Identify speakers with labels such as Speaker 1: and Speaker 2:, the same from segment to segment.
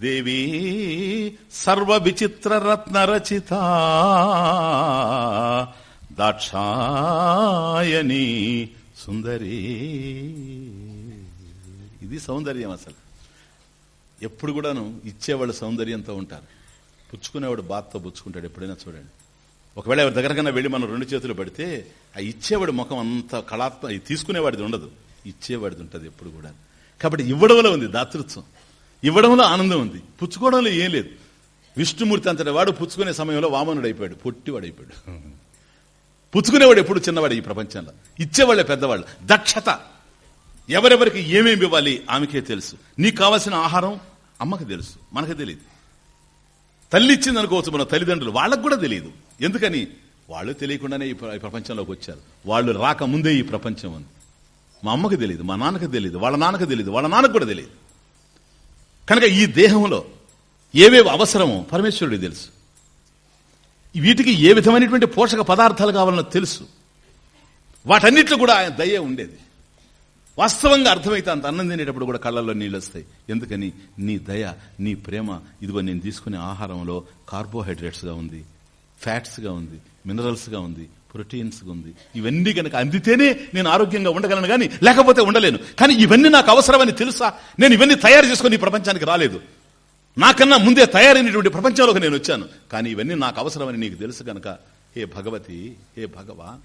Speaker 1: దేవీ సర్వ విచిత్ర రత్న రచిత దాక్షాయని సుందరి. ఇది సౌందర్యం అసలు. ఎప్పుడు కూడాను ఇచ్చేవాళ్ళు సౌందర్యంతో ఉంటారు. పుచ్చుకునేవాడు బాధతో పుచ్చుకుంటాడు ఎప్పుడైనా చూడండి. ఒకవేళ ఎవరి దగ్గరకన్నా వెళ్ళి మనం రెండు చేతులు పడితే ఆ ఇచ్చేవాడి ముఖం అంత కళాత్మ తీసుకునేవాడిది ఉండదు. ఇచ్చేవాడిది ఉంటుంది ఎప్పుడు కూడా కాబట్టి ఇవ్వడంలో ఉంది దాతృత్వం. ఇవ్వడంలో ఆనందం ఉంది. పుచ్చుకోవడంలో ఏం లేదు. విష్ణుమూర్తి అంతటి వాడు పుచ్చుకునే సమయంలో వామనుడు అయిపోయాడు పొట్టివాడు అయిపోయాడు పుచ్చుకునేవాడు ఎప్పుడు చిన్నవాడు ఈ ప్రపంచంలో. ఇచ్చేవాళ్ళే పెద్దవాళ్ళు. దక్షత. ఎవరెవరికి ఏమేమి ఇవ్వాలి ఆమెకే తెలుసు. నీకు కావాల్సిన ఆహారం అమ్మకి తెలుసు. మనకు తెలియదు. తల్లి ఇచ్చింది అనుకోవచ్చు మన తల్లిదండ్రులు. వాళ్ళకు కూడా తెలియదు. ఎందుకని? వాళ్ళు తెలియకుండానే ఈ ఈ ప్రపంచంలోకి వచ్చారు. వాళ్ళు రాకముందే ఈ ప్రపంచం ఉంది. మా అమ్మకి తెలియదు మా నాన్నకి తెలియదు వాళ్ళ నాన్నకి తెలియదు వాళ్ళ నాన్నకు కూడా తెలియదు. కనుక ఈ దేహంలో ఏవేవి అవసరమో పరమేశ్వరుడికి తెలుసు. వీటికి ఏ విధమైనటువంటి పోషక పదార్థాలు కావాలనో తెలుసు. వాటన్నిట్లో కూడా ఆయన దయ ఉండేది. వాస్తవంగా అర్థమైతే అంత అన్నం తినేటప్పుడు కూడా కళ్ళల్లో నీళ్ళు వస్తాయి ఎందుకని? నీ దయ నీ ప్రేమ ఇదిగో నేను తీసుకునే ఆహారంలో కార్బోహైడ్రేట్స్గా ఉంది ఫ్యాట్స్గా ఉంది మినరల్స్గా ఉంది ప్రోటీన్స్ ఉంది. ఇవన్నీ కనుక అందితేనే నేను ఆరోగ్యంగా ఉండగలను కానీ లేకపోతే ఉండలేను. కానీ ఇవన్నీ నాకు అవసరమని తెలుసా? నేను ఇవన్నీ తయారు చేసుకుని ఈ ప్రపంచానికి రాలేదు. నాకన్నా ముందే తయారైనటువంటి ప్రపంచంలోకి నేను వచ్చాను. కానీ ఇవన్నీ నాకు అవసరమని నీకు తెలుసు కనుక హే భగవతి హే భగవా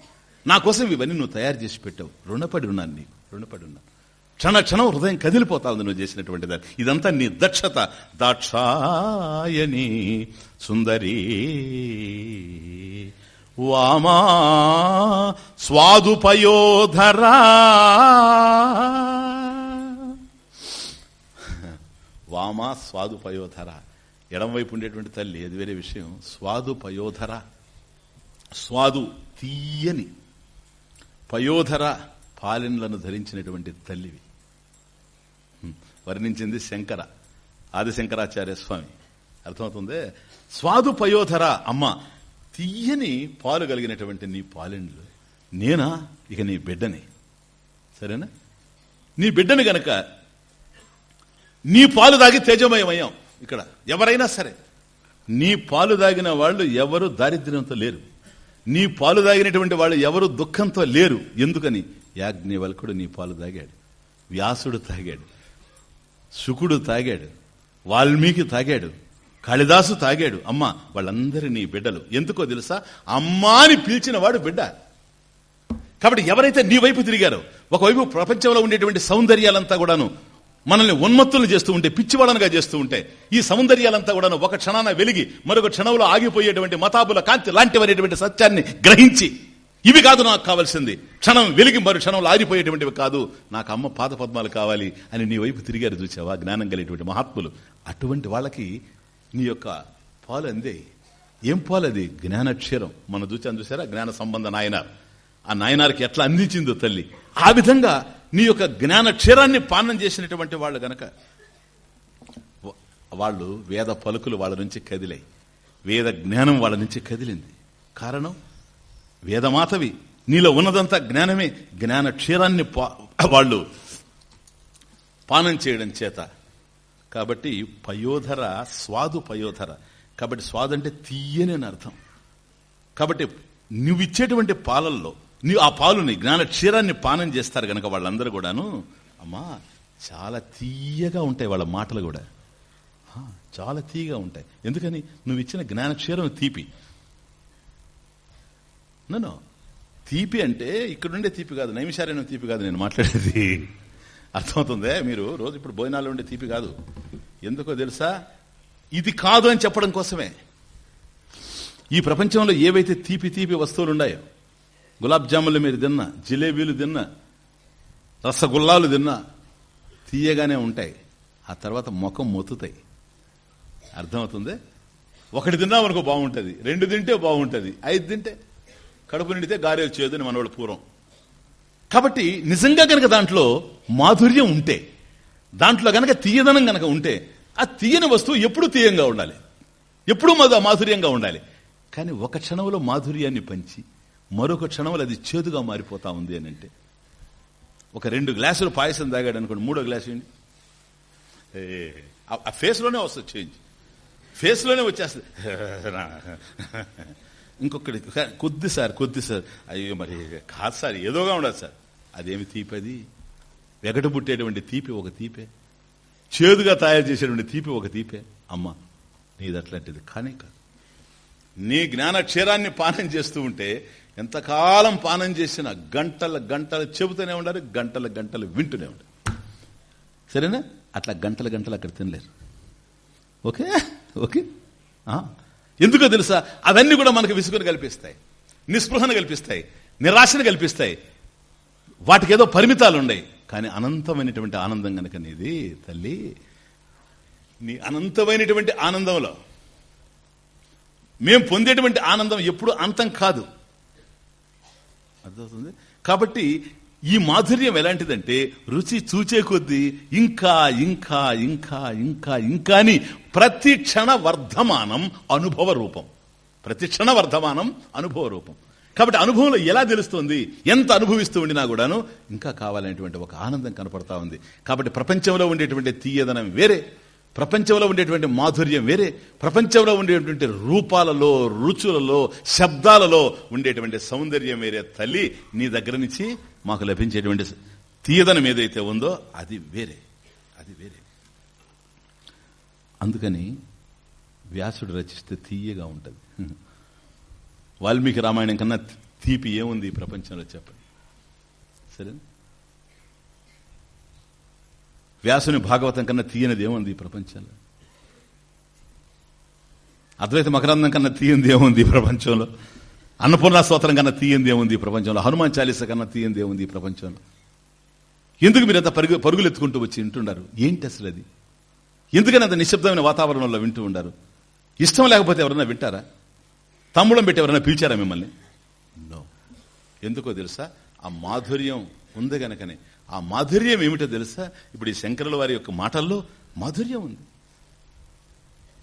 Speaker 1: నా కోసం ఇవన్నీ నువ్వు తయారు చేసి పెట్టావు. రుణపడి ఉన్నాను నీకు. రుణపడి ఉన్నాను. క్షణ క్షణం హృదయం కదిలిపోతా ఉంది నువ్వు చేసినటువంటి దాన్ని. ఇదంతా నీ దక్షత. దాక్షాయని సుందరీ. వామా స్వాదుపయోధరా. వామా స్వాదు పయోధర ఉండేటువంటి తల్లి అది వేరే విషయం. స్వాదు పయోధర స్వాదు తీయని పయోధర పాలెన్లను ధరించినటువంటి తల్లివి. వర్ణించింది శంకర ఆదిశంకరాచార్య స్వామి. అర్థమవుతుంది? స్వాదు పయోధర అమ్మ. తీయని పాలు కలిగినటువంటి నీ పాలెండ్లు నేనా? ఇక నీ బిడ్డని. సరేనా? నీ బిడ్డని గనక నీ పాలు దాగి తేజమయమయ్యాం ఇక్కడ. ఎవరైనా సరే నీ పాలు దాగిన వాళ్ళు ఎవరు దారిద్ర్యంతో లేరు. నీ పాలు దాగినటువంటి వాళ్ళు ఎవరు దుఃఖంతో లేరు. ఎందుకని? యాజ్ఞవల్కుడు నీ పాలు తాగాడు. వ్యాసుడు తాగాడు. శుకుడు తాగాడు. వాల్మీకి తాగాడు. కాళిదాసు తాగాడు. అమ్మ వాళ్ళందరి నీ బిడ్డలు. ఎందుకో తెలుసా? అమ్మా అని పిలిచిన వాడు బిడ్డ. కాబట్టి ఎవరైతే నీ వైపు తిరిగారో ఒకవైపు ప్రపంచంలో ఉండేటువంటి సౌందర్యాలంతా కూడాను మనల్ని ఉన్మత్తులు చేస్తూ ఉంటే పిచ్చివాళ్ళనుగా చేస్తూ ఉంటే ఈ సౌందర్యాలంతా కూడాను ఒక క్షణాన వెలిగి మరొక క్షణంలో ఆగిపోయేటువంటి మతాబుల కాంతి లాంటివనేటువంటి సత్యాన్ని గ్రహించి ఇవి కాదు నాకు కావాల్సింది. క్షణం వెలిగి మరో క్షణంలో ఆరిపోయేటువంటివి కాదు. నాకు అమ్మ పాద పద్మాలు కావాలి అని నీ వైపు తిరిగారు చూసావా? జ్ఞానం కలిగేటువంటి మహాత్ములు. అటువంటి వాళ్ళకి నీ యొక్క పాలు అందే ఏం పాలు అది జ్ఞానక్షీరం. మన చూచాను చూసారా? జ్ఞాన సంబంధ నాయనార్. ఆ నాయనారికి ఎట్లా అందించిందో తల్లి. ఆ విధంగా నీ యొక్క జ్ఞాన క్షీరాన్ని పానం చేసినటువంటి వాళ్ళు గనక వాళ్ళు వేద పలుకులు వాళ్ళ నుంచి కదిలాయి. వేద జ్ఞానం వాళ్ళ నుంచి కదిలింది. కారణం? వేదమాతవి. నీలో ఉన్నదంతా జ్ఞానమే. జ్ఞాన క్షీరాన్ని పా- వాళ్ళు పానం చేయడం చేత కాబట్టి పయోధర స్వాదు పయోధర. కాబట్టి స్వాదు అంటే తీయని అని అర్థం. కాబట్టి నువ్వు ఇచ్చేటువంటి పాలల్లో నువ్వు ఆ పాలుని జ్ఞాన క్షీరాన్ని పానం చేస్తారు గనక వాళ్ళందరూ కూడాను అమ్మా చాలా తీయగా ఉంటాయి వాళ్ళ మాటలు కూడా. చాలా తీయగా ఉంటాయి. ఎందుకని? నువ్వు ఇచ్చిన జ్ఞాన క్షీరం తీపి. నన్ను తీపి అంటే ఇక్కడుండే తీపి కాదు నైమిషారైన తీపి కాదు నేను మాట్లాడేది. అర్థమవుతుందే? మీరు రోజు ఇప్పుడు భోజనాలు ఉండే తీపి కాదు. ఎందుకో తెలుసా? ఇది కాదు అని చెప్పడం కోసమే. ఈ ప్రపంచంలో ఏవైతే తీపి తీపి వస్తువులు ఉన్నాయో గులాబ్ జాములు మీరు తిన్నా జిలేబీలు తిన్నా రసగుల్లాలు తిన్నా తీయగానే ఉంటాయి. ఆ తర్వాత ముఖం మొత్తుతాయి. అర్థమవుతుంది? ఒకటి తిన్నా మనకు బాగుంటుంది. రెండు తింటే బాగుంటుంది. ఐదు తింటే కడుపు నిండితే గారెలు చేయదని మనవాళ్ళు పూర్వం. కాబట్టి నిజంగా గనక దాంట్లో మాధుర్యం ఉంటే దాంట్లో గనక తీయదనం గనక ఉంటే ఆ తీయని వస్తువు ఎప్పుడూ తీయంగా ఉండాలి. ఎప్పుడూ మధు మాధుర్యంగా ఉండాలి. కానీ ఒక క్షణంలో మాధుర్యాన్ని పంచి మరొక క్షణంలో అది చేదుగా మారిపోతా ఉంది అని అంటే ఒక రెండు గ్లాసులు పాయసం తాగాడు అనుకోండి మూడో గ్లాసు ఏంటి? ఏ, ఆ ఫేస్లోనే వస్తుంది చేంజ్ ఫేస్లోనే వచ్చేస్తుంది. ఇంకొకటి కొద్ది సార్ కొద్ది సార్. అయ్యో మరి కాదు సార్ ఏదోగా ఉండదు సార్. అదేమి తీపది వెగట పుట్టేటువంటి తీపి ఒక తీపే. చేదుగా తయారు చేసేటువంటి తీపి ఒక తీపే. అమ్మ నీది అట్లాంటిది కానీ కాదు. నీ జ్ఞాన క్షీరాన్ని పానం చేస్తూ ఉంటే ఎంతకాలం పానం చేసినా గంటల గంటలు చెబుతూనే ఉండాలి గంటల గంటలు వింటూనే ఉండాలి. సరేనా? అట్లా గంటల గంటలు అక్కడ తినలేరు. ఓకే? ఓకే? ఎందుకో తెలుసా? అవన్నీ కూడా మనకు విసుగును కల్పిస్తాయి. నిస్పృహను కల్పిస్తాయి. నిరాశను కల్పిస్తాయి. వాటికి ఏదో పరిమితాలు ఉన్నాయి కానీ అనంతమైనటువంటి ఆనందం కనుక నీది తల్లి. నీ అనంతమైనటువంటి ఆనందంలో మేం పొందేటువంటి ఆనందం ఎప్పుడు అంతం కాదు. అర్థమవుతుంది? కాబట్టి ఈ మాధుర్యం ఎలాంటిదంటే రుచి చూచే కొద్దీ ఇంకా ఇంకా ఇంకా ఇంకా ఇంకా అని ప్రతి క్షణ వర్ధమానం అనుభవ రూపం. ప్రతి క్షణ వర్ధమానం అనుభవ రూపం. కాబట్టి అనుభవంలో ఎలా తెలుస్తుంది? ఎంత అనుభవిస్తూ ఉండినా కూడాను ఇంకా కావాలనేటువంటి ఒక ఆనందం కనపడతా ఉంది. కాబట్టి ప్రపంచంలో ఉండేటువంటి తీయదనం వేరే. ప్రపంచంలో ఉండేటువంటి మాధుర్యం వేరే ప్రపంచంలో ఉండేటువంటి రూపాలలో రుచులలో శబ్దాలలో ఉండేటువంటి సౌందర్యం వేరే. తల్లి నీ దగ్గర నుంచి మాకు లభించేటువంటి తీయదనం ఏదైతే ఉందో అది వేరే అది వేరే. అందుకని వ్యాసుడు రచిస్తే తీయగా ఉంటుంది. వాల్మీకి రామాయణం కన్నా తీపి ఏముంది ఈ ప్రపంచంలో చెప్పండి? సరే వ్యాసుని భాగవతం కన్నా తీయనిది ఏముంది ఈ ప్రపంచంలో? అద్వైత మకరందం కన్నా తీయంది ఏముంది ఈ ప్రపంచంలో? అన్నపూర్ణ స్తోత్రం కన్నా తీయంది ఏముంది ఈ ప్రపంచంలో? హనుమాన్ చాలీస కన్నా తీయంది ఏముంది ఈ ప్రపంచంలో? ఎందుకు మీరు అంత పరుగు పరుగులు ఎత్తుకుంటూ వచ్చి వింటున్నారు ఏంటి అసలు అది? ఎందుకని అంత నిశ్శబ్దమైన వాతావరణంలో వింటూ ఉండారు? ఇష్టం లేకపోతే ఎవరైనా వింటారా? తమ్ముళం పెట్టి ఎవరైనా పిలిచారా మిమ్మల్ని? నో. ఎందుకో తెలుసా? ఆ మాధుర్యం ఉంది గనకనే. ఆ మాధుర్యం ఏమిటో తెలుసా? ఇప్పుడు ఈ శంకరుల వారి యొక్క మాటల్లో మాధుర్యం ఉంది.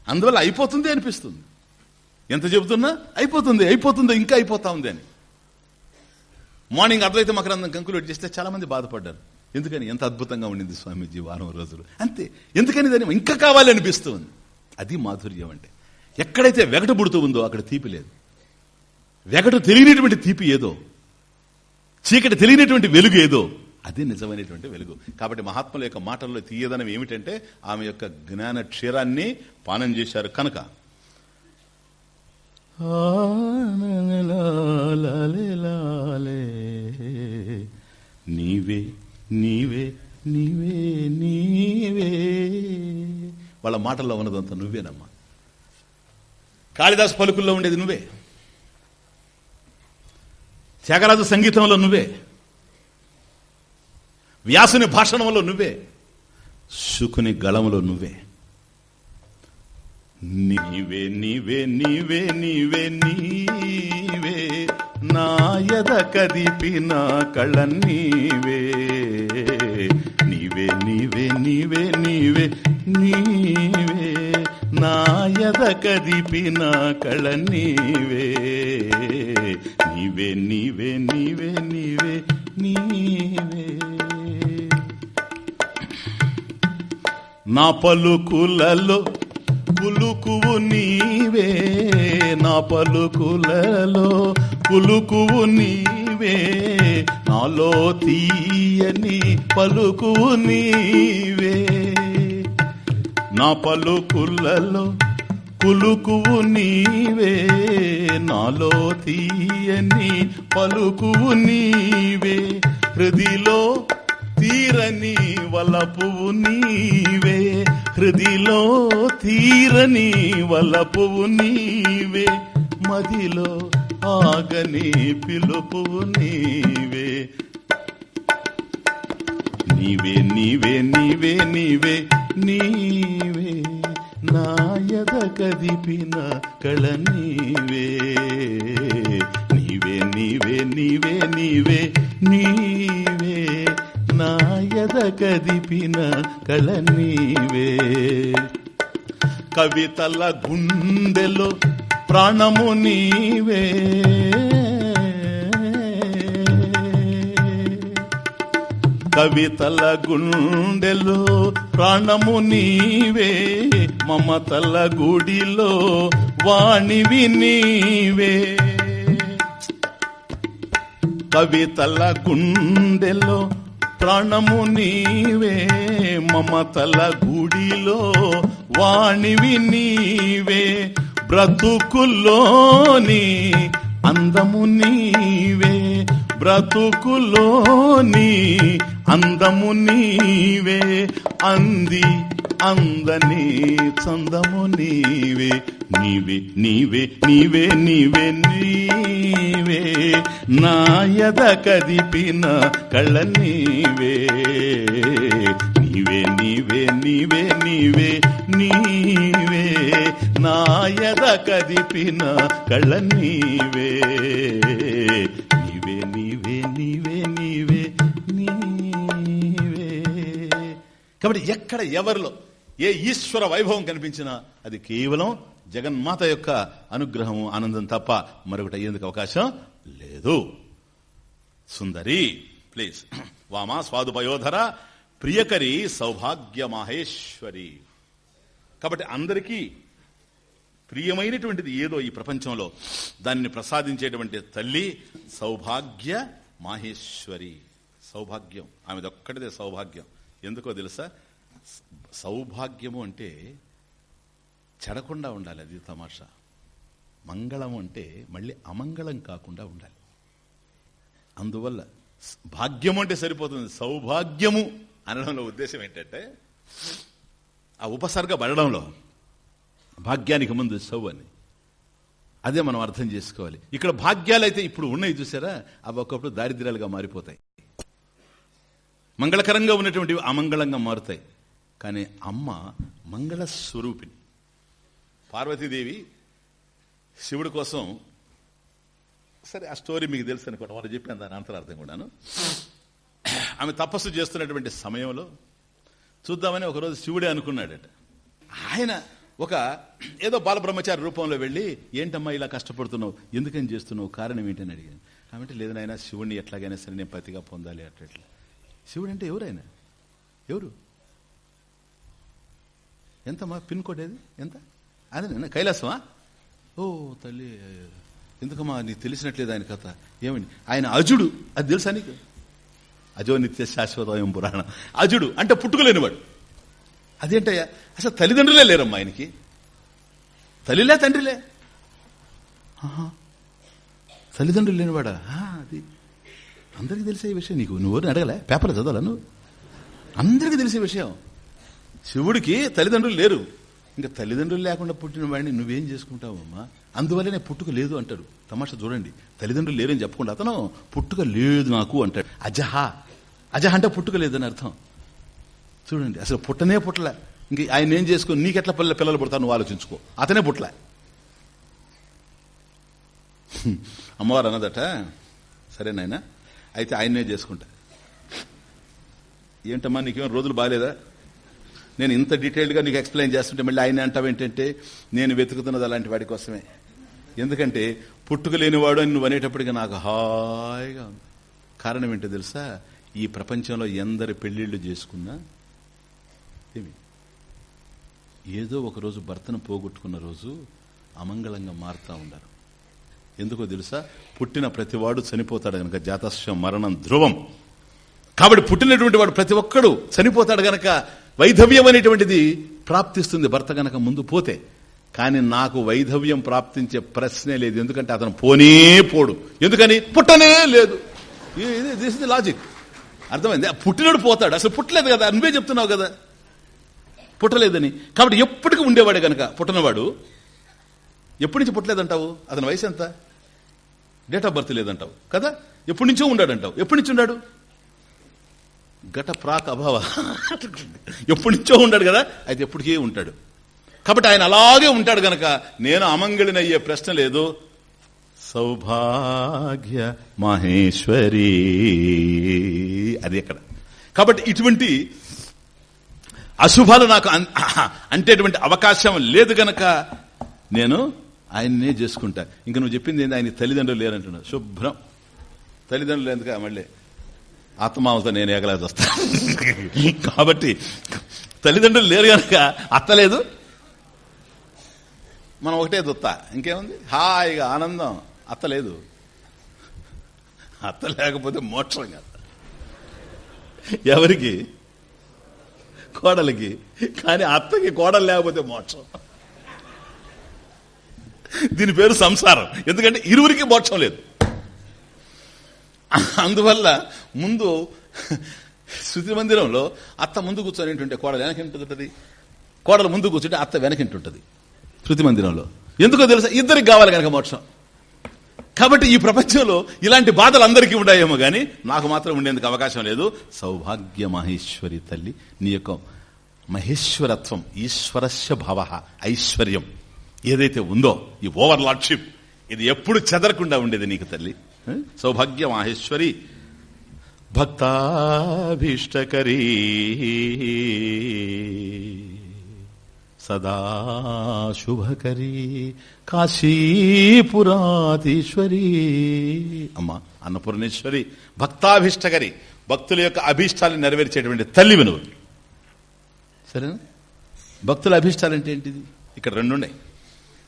Speaker 1: అందువల్ల అయిపోతుంది అనిపిస్తుంది. ఎంత చెబుతున్నా? అయిపోతుంది అయిపోతుంది ఇంకా అయిపోతా ఉంది అని. మార్నింగ్ అద్వైత మకరందం కంకులు చేస్తే చాలా మంది బాధపడ్డారు. ఎందుకని? ఎంత అద్భుతంగా ఉండింది స్వామీజీ వారం రోజులు. అంతే. ఎందుకని దాని ఇంకా కావాలి అనిపిస్తుంది. అది మాధుర్యం అంటే. ఎక్కడైతే వెగట పుడుతూ ఉందో అక్కడ తీపి లేదు. వెగటు తెలియనటువంటి తీపి ఏదో? చీకటి తెలియనటువంటి వెలుగు ఏదో? అదే నిజమైనటువంటి వెలుగు. కాబట్టి మహాత్ముల యొక్క మాటల్లో తీయదనం ఏమిటంటే ఆమె యొక్క జ్ఞాన క్షీరాన్ని పానం చేశారు కనుక. నీవే నీవే నీవే నీవే వాళ్ళ మాటల్లో ఉన్నదంతా నువ్వేనమ్మా కాళిదాస్ పలుకుల్లో ఉండేది నువ్వే త్యాగరాజు సంగీతంలో నువ్వే వ్యాసుని భాషణంలో నువ్వే శుకుని గళములో నువ్వే నీవే నీవే నీవే నీవే నీవే నాయద కదిపిన కళ నీవే నీవే నీవే నీవే నీవే నీవే నాయద కదిపిన కళ నీవే నీవే నీవే నీవే నీవే నీవే నా పలుకులలో పులుకువు నీవే నా పలుకులలో పులుకువు నీవే నాలో తీయని పలుకువు నీవే. నా పలుకులలో పులుకువు నీవే నాలో తీయని పలుకువు నీవే. హృదిలో తీరని వలపువు నీవే. హృదిలో తీరని వలపువు నీవే. మదిలో ఆగని పిలుపు నీవే. నీవే నీవే నీవే నీవే నీవే. నాయద కదిపిన కళ నీవే నీవే నీవే నీవే నీవే నీవే. నాయద కదిపిన కల నీవే. కవితల గుండెలో ప్రాణము నీవే. కవితల గుండెలో ప్రాణము నీవే. మమతల గుడిలో వాణివి నీవే. కవితల గుండెలో ప్రాణము నీవే మమతల గుడిలో వాణివి నీవే బ్రతుకులోని అందము నీవే బ్రతుకులోని అందము నీవే అంది అందని చందము నీవే నీవే నీవే నీవే నీవే నీవే నాయద కదిపిన కళ్ళ నీవే నీవే నీవే నీవే నీవే నీవే నాయద కదిపిన కళ్ళ నీవే నీవే నీవే నీవే నీవే నీవే కాబట్టి ఎక్కడ ఎవరిలో ఏ ఈశ్వర వైభవం కనిపించినా అది కేవలం జగన్మాత యొక్క అనుగ్రహము ఆనందం తప్ప మరొకటి అయ్యేందుకు అవకాశం లేదు. సుందరి ప్లీజ్. వామా స్వాదుపయోధర ప్రియకరి సౌభాగ్య మాహేశ్వరి. కాబట్టి అందరికీ ప్రియమైనటువంటిది ఏదో ఈ ప్రపంచంలో. దానిని ప్రసాదించేటువంటి తల్లి సౌభాగ్య మాహేశ్వరి. సౌభాగ్యం. ఆమెదొక్కటిదే సౌభాగ్యం. ఎందుకో తెలుసా? సౌభాగ్యము అంటే చెడకుండా ఉండాలి అది తమాషా. మంగళం అంటే మళ్ళీ అమంగళం కాకుండా ఉండాలి. అందువల్ల భాగ్యము అంటే సరిపోతుంది. సౌభాగ్యము అనడంలో ఉద్దేశం ఏంటంటే ఆ ఉపసర్గ పడడంలో భాగ్యానికి ముందు సౌ అని. అదే మనం అర్థం చేసుకోవాలి. ఇక్కడ భాగ్యాలు అయితే ఇప్పుడు ఉన్నాయి చూసారా? అవి ఒకప్పుడు దారిద్ర్యాలుగా మారిపోతాయి. మంగళకరంగా ఉన్నటువంటివి అమంగళంగా మారుతాయి. కానీ అమ్మ మంగళ స్వరూపిణి. పార్వతీదేవి శివుడి కోసం సరే ఆ స్టోరీ మీకు తెలుసు అనుకోండి వాళ్ళు చెప్పాను దాని అంతరార్థం కూడాను. ఆమె తపస్సు చేస్తున్నటువంటి సమయంలో చూద్దామని ఒకరోజు శివుడే అనుకున్నాడట. ఆయన ఒక ఏదో బాలబ్రహ్మచారి రూపంలో వెళ్ళి ఏంటమ్మా ఇలా కష్టపడుతున్నావు? ఎందుకని చేస్తున్నావు? కారణం ఏంటని అడిగాను కాబట్టి లేదు నాయన శివుడిని ఎట్లాగైనా సరే నేను పతిగా పొందాలి అట్లా శివుడు అంటే ఎవరైనా ఎవరు? ఎంతమ్మా? పిన్ కోడ్ ఏది? ఎంత? అదే కైలాసమా? ఓ తల్లి ఎందుకమ్మా నీకు తెలిసినట్లేదు ఆయన కథ? ఏమని ఆయన అజుడు. అది తెలుసా నీకు? అజో నిత్య శాశ్వతం పురాణం. అజుడు అంటే పుట్టుకలేనివాడు. అదేంటయ్యా? అసలు తల్లిదండ్రులే లేరమ్మా ఆయనకి. తల్లిలే తండ్రిలే. తల్లిదండ్రులు లేనివాడా? అది. అందరికీ తెలిసే విషయం నీకు. నువ్వు అడగలే? పేపర్ చదవాలా నువ్వు? అందరికీ తెలిసే విషయం. శివుడికి తల్లిదండ్రులు లేరు. ఇంకా తల్లిదండ్రులు లేకుండా పుట్టిన వాడిని నువ్వేం చేసుకుంటావు అమ్మా? అందువల్లనే పుట్టుక లేదు అంటాడు. తమాషా చూడండి. తల్లిదండ్రులు లేరని చెప్పకుండా అతను పుట్టుక లేదు నాకు అంటాడు. అజహ. అజహ అంటే పుట్టుక లేదని అర్థం. చూడండి అసలు పుట్టనే పుట్టలే. ఇంక ఆయన ఏం చేసుకో? నీకెట్లా పిల్లలు పిల్లలు పుడతావు? నువ్వు ఆలోచించుకో. అతనే పుట్టలే. అమ్మవారు అన్నదట సరేనాయన అయితే ఆయన్నే చేసుకుంటా. ఏంటమ్మా నీకేం రోజులు బాగాలేదా నేను ఇంత డీటెయిల్డ్గా నీకు ఎక్స్ప్లెయిన్ చేస్తుంటే మళ్ళీ ఆయన అంటావేంటంటే నేను వెతుకుతున్నది అలాంటి వాడి కోసమే. ఎందుకంటే పుట్టుక లేనివాడు అని నువ్వు అనేటప్పటికీ నాకు హాయిగా ఉంది. కారణం ఏంటో తెలుసా? ఈ ప్రపంచంలో ఎందరి పెళ్ళిళ్ళు చేసుకున్నా ఏమి? ఏదో ఒకరోజు భర్తను పోగొట్టుకున్న రోజు అమంగళంగా మారుతా ఉన్నారు. ఎందుకో తెలుసా? పుట్టిన ప్రతివాడు చనిపోతాడు గనక జాతస్య మరణం ధ్రువం. కాబట్టి పుట్టినటువంటి వాడు ప్రతి ఒక్కడు చనిపోతాడు గనక వైధవ్యం అనేటువంటిది ప్రాప్తిస్తుంది భర్త గనక ముందు పోతే. కానీ నాకు వైధవ్యం ప్రాప్తించే ప్రశ్నే లేదు. ఎందుకంటే అతను పోనే పోడు. ఎందుకని? పుట్టనే లేదు. దిస్ ది లాజిక్ అర్థమైంది? పుట్టినడు పోతాడు. అసలు పుట్టలేదు కదా. నువ్వే చెప్తున్నావు కదా. పుట్టలేదని. కాబట్టి ఎప్పటికీ ఉండేవాడు గనక పుట్టినవాడు. ఎప్పటి నుంచి పుట్టలేదంటావు? అతని వయసు ఎంత? డేట్ ఆఫ్ బర్త్ లేదంటావు. కదా? ఎప్పటి నుంచో ఉండాడంటావు. ఎప్పటి నుంచి ఉన్నాడు ఘట ప్రాక్ అభావ. ఎప్పటి నుంచో ఉంటాడు కదా అయితే ఎప్పటికీ ఉంటాడు. కాబట్టి ఆయన అలాగే ఉంటాడు గనక నేను అమంగళినయ్యే ప్రశ్న లేదు. సౌభాగ్య మహేశ్వరి. అది ఎక్కడ? కాబట్టి ఇటువంటి అశుభాలు నాకు అంటేటువంటి అవకాశం లేదు గనక నేను ఆయన్నే చేసుకుంటా. ఇంకా నువ్వు చెప్పింది ఏంటి ఆయన తల్లిదండ్రులు లేరంటున్నావు శుభ్రం. తల్లిదండ్రులు ఎందుక? మళ్ళీ ఆత్మాంస నేను ఏగలేదు వస్తా. కాబట్టి తల్లిదండ్రులు లేరు కనుక అత్తలేదు. మనం ఒకటే దుత్త. ఇంకేముంది? హాయిగా ఆనందం. అత్తలేదు. అత్త లేకపోతే మోక్షం కాదు. ఎవరికి? కోడలికి. కానీ అత్తకి కోడలు లేకపోతే మోక్షం. దీని పేరు సంసారం. ఎందుకంటే ఇరువురికి మోక్షం లేదు. అందువల్ల ముందు శృతి మందిరంలో అత్త ముందు కూర్చొని కోడలు వెనకింటుంటుంది కోడలు ముందు కూర్చుంటే అత్త వెనకింటుంటుంది శృతి మందిరంలో. ఎందుకో తెలుసా? ఇద్దరికి కావాలి కనుక మోక్షం. కాబట్టి ఈ ప్రపంచంలో ఇలాంటి బాధలు అందరికీ ఉన్నాయేమో కానీ నాకు మాత్రం ఉండేందుకు అవకాశం లేదు. సౌభాగ్య మహేశ్వరి తల్లి నీ యొక్క మహేశ్వరత్వం ఈశ్వరస్య భవ ఐశ్వర్యం ఏదైతే ఉందో ఈ ఓవర్ లార్డ్షిప్ ఇది ఎప్పుడు చెదరకుండా ఉండేది నీకు తల్లి. సౌభాగ్య మాహేశ్వరి భక్తాభీష్టకరీ. సదా శుభకరీ. కాశీపురాతీశ్వరి అమ్మా అన్నపూర్ణేశ్వరి భక్తాభీష్టకరి. భక్తుల యొక్క అభీష్టాలను నెరవేర్చేటువంటి తల్లి వినువు సరేనా? భక్తుల అభీష్టాలు అంటే ఏంటిది? ఇక్కడ రెండున్నాయి.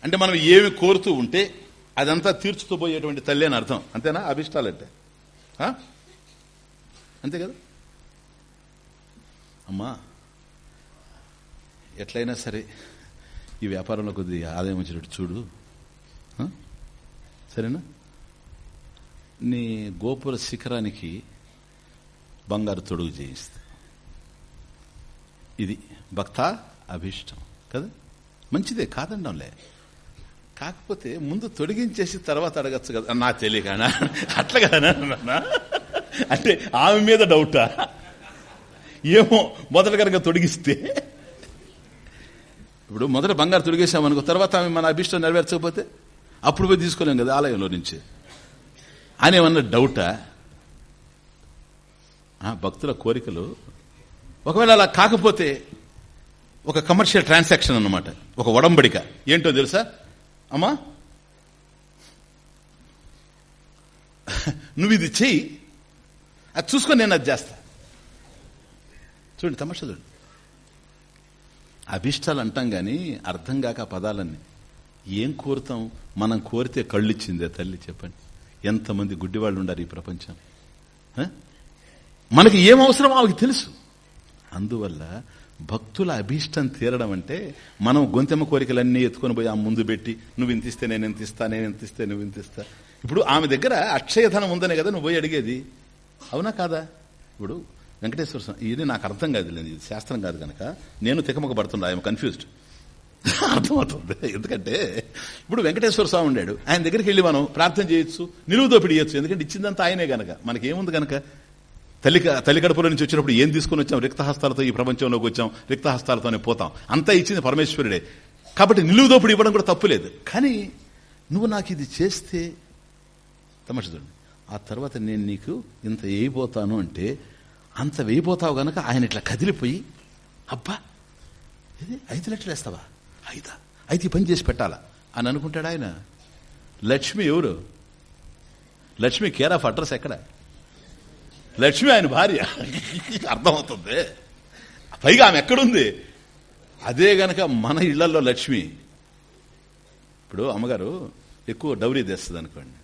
Speaker 1: అంటే మనం ఏమి కోరుతూ ఉంటే అదంతా తీర్చుతూ పోయేటువంటి తల్లి అని అర్థం. అంతేనా? అభిష్టాలంటే అంతే కదా? అమ్మా ఎట్లయినా సరే ఈ వ్యాపారంలో కొద్ది ఆదాయం వచ్చినట్టు చూడు. సరేనా? నీ గోపుర శిఖరానికి బంగారు తొడుగు చేయిస్తా. ఇది భక్త అభిష్టం కదా? మంచిదే కాదండంలే. కాకపోతే ముందు తొడిగించేసి తర్వాత అడగచ్చు కదా. నా తెలియగానా? అట్లా కదా అంటే ఆమె మీద డౌటా? ఏమో మొదట కనుక తొడిగిస్తే? ఇప్పుడు మొదట బంగారు తొడిగేసామనుకో తర్వాత ఆమె మన అభిష్టం నెరవేర్చకపోతే అప్పుడు పోయి తీసుకోలేం కదా ఆలయంలో నుంచి. అనేమన్నా డౌటా? భక్తుల కోరికలు ఒకవేళ అలా కాకపోతే ఒక కమర్షియల్ ట్రాన్సాక్షన్ అన్నమాట. ఒక ఒడంబడిక. ఏంటో తెలుసా? అమ్మా? నువ్వు ఇది చెయ్యి. అది చూసుకొని నేను అది చేస్తా. చూడండి తమాషా చూడండి. అభిష్టాలు అంటాం కానీ అర్థం కాక పదాలన్నీ. ఏం కోరుతాం? మనం కోరితే కళ్ళిచ్చిందే తల్లి చెప్పండి. ఎంతమంది గుడ్డివాళ్ళు ఉండారు ఈ ప్రపంచం? మనకి ఏం అవసరం ఆమెకి తెలుసు. అందువల్ల భక్తుల అభీష్టం తీరడం అంటే మనం గొంతెమ్మ కోరికలన్నీ ఎత్తుకొని పోయి ఆ ముందు పెట్టి నువ్వు ఇంతిస్తే నేను ఎంత ఇస్తా నేను ఇంతిస్తే నువ్వు ఇంతిస్తా ఇప్పుడు ఆమె దగ్గర అక్షయధనం ఉందనే కదా నువ్వు పోయి అడిగేది. అవునా కాదా? ఇప్పుడు వెంకటేశ్వర స్వామి ఇది నాకు అర్థం కాదు లేదు ఇది శాస్త్రం కాదు కనుక. నేను తికమక పడుతున్నా ఐఎమ్ కన్ఫ్యూజ్డ్ అర్థమవుతుంది. ఎందుకంటే ఇప్పుడు వెంకటేశ్వర స్వామి ఉండాడు. ఆయన దగ్గరికి వెళ్ళి మనం ప్రార్థన చేయొచ్చు నిలువుదోపిడి చేయొచ్చు. ఎందుకంటే ఇచ్చిందంతా ఆయనే గనక. మనకేముంది గనక? తల్లి తల్లి కడుపులో నుంచి వచ్చినప్పుడు ఏం తీసుకుని వచ్చాం? రిక్తహస్తాలతో ఈ ప్రపంచంలోకి వచ్చాం. రిక్తహస్తాలతోనే పోతాం. అంతా ఇచ్చింది పరమేశ్వరుడే. కాబట్టి నిలువుదోపుడు ఇవ్వడం కూడా తప్పులేదు కానీ నువ్వు నాకు ఇది చేస్తే తమచుదండి ఆ తర్వాత నేను నీకు ఇంత వేయిపోతాను అంటే అంత వేయిపోతావు గనక ఆయన ఇట్లా కదిలిపోయి అబ్బా ఇది ఐదు లక్షలు వేస్తావా? ఐదా? అయితే పని చేసి పెట్టాలా? అని అనుకుంటాడు ఆయన. లక్ష్మి ఎవరు? లక్ష్మి కేర్ ఆఫ్ అడ్రస్ ఎక్కడ? లక్ష్మి ఆయన భార్య. అర్థమవుతుంది. పైగా ఆమె ఎక్కడుంది? అదే గనక మన ఇళ్ళలో లక్ష్మి. ఇప్పుడు అమ్మగారు ఎక్కువ డౌరీ తెస్తుంది అనుకోండి.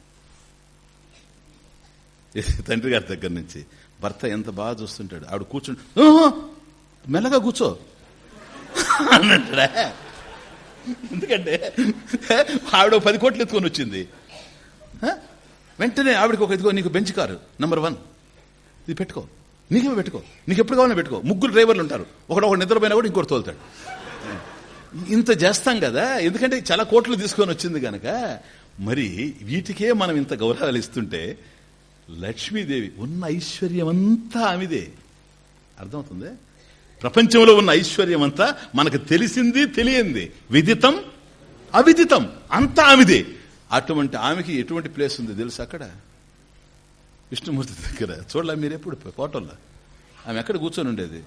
Speaker 1: తండ్రి గారి దగ్గర నుంచి భర్త ఎంత బాగా చూస్తుంటాడు. ఆవిడ కూర్చుంటు మెల్లగా కూర్చో. అన్నట్టుడా ఎందుకంటే ఆవిడ పది కోట్లు ఎత్తుకొని వచ్చింది. వెంటనే ఆవిడకి ఒక ఎత్తుకో నీకు బెంచ్ కారు నెంబర్ వన్. ఇది పెట్టుకో. నీకేమో పెట్టుకో. నీకు ఎప్పుడు కావాలని పెట్టుకో. ముగ్గురు డ్రైవర్లు ఉంటారు. ఒకడు ఒకటి నిద్రపోయినా కూడా ఇంకోటి తోలుతాడు. ఇంత చేస్తాం కదా. ఎందుకంటే చాలా కోట్లు తీసుకొని వచ్చింది కనుక మరి వీటికే మనం ఇంత గౌరవాలు ఇస్తుంటే లక్ష్మీదేవి ఉన్న ఐశ్వర్యం అంతా ఆమెదే. అర్థమవుతుంది? ప్రపంచంలో ఉన్న ఐశ్వర్యం అంతా మనకు తెలిసింది తెలియంది. విదితం అవిదితం. అంతా ఆమెదే. అటువంటి ఆమెకి ఎటువంటి ప్లేస్ ఉంది తెలుసు అక్కడ? విష్ణుమూర్తి దగ్గర. చూడలే మీరు ఎప్పుడు ఫోటోలో ఆమె ఎక్కడ కూర్చొని ఉండేది?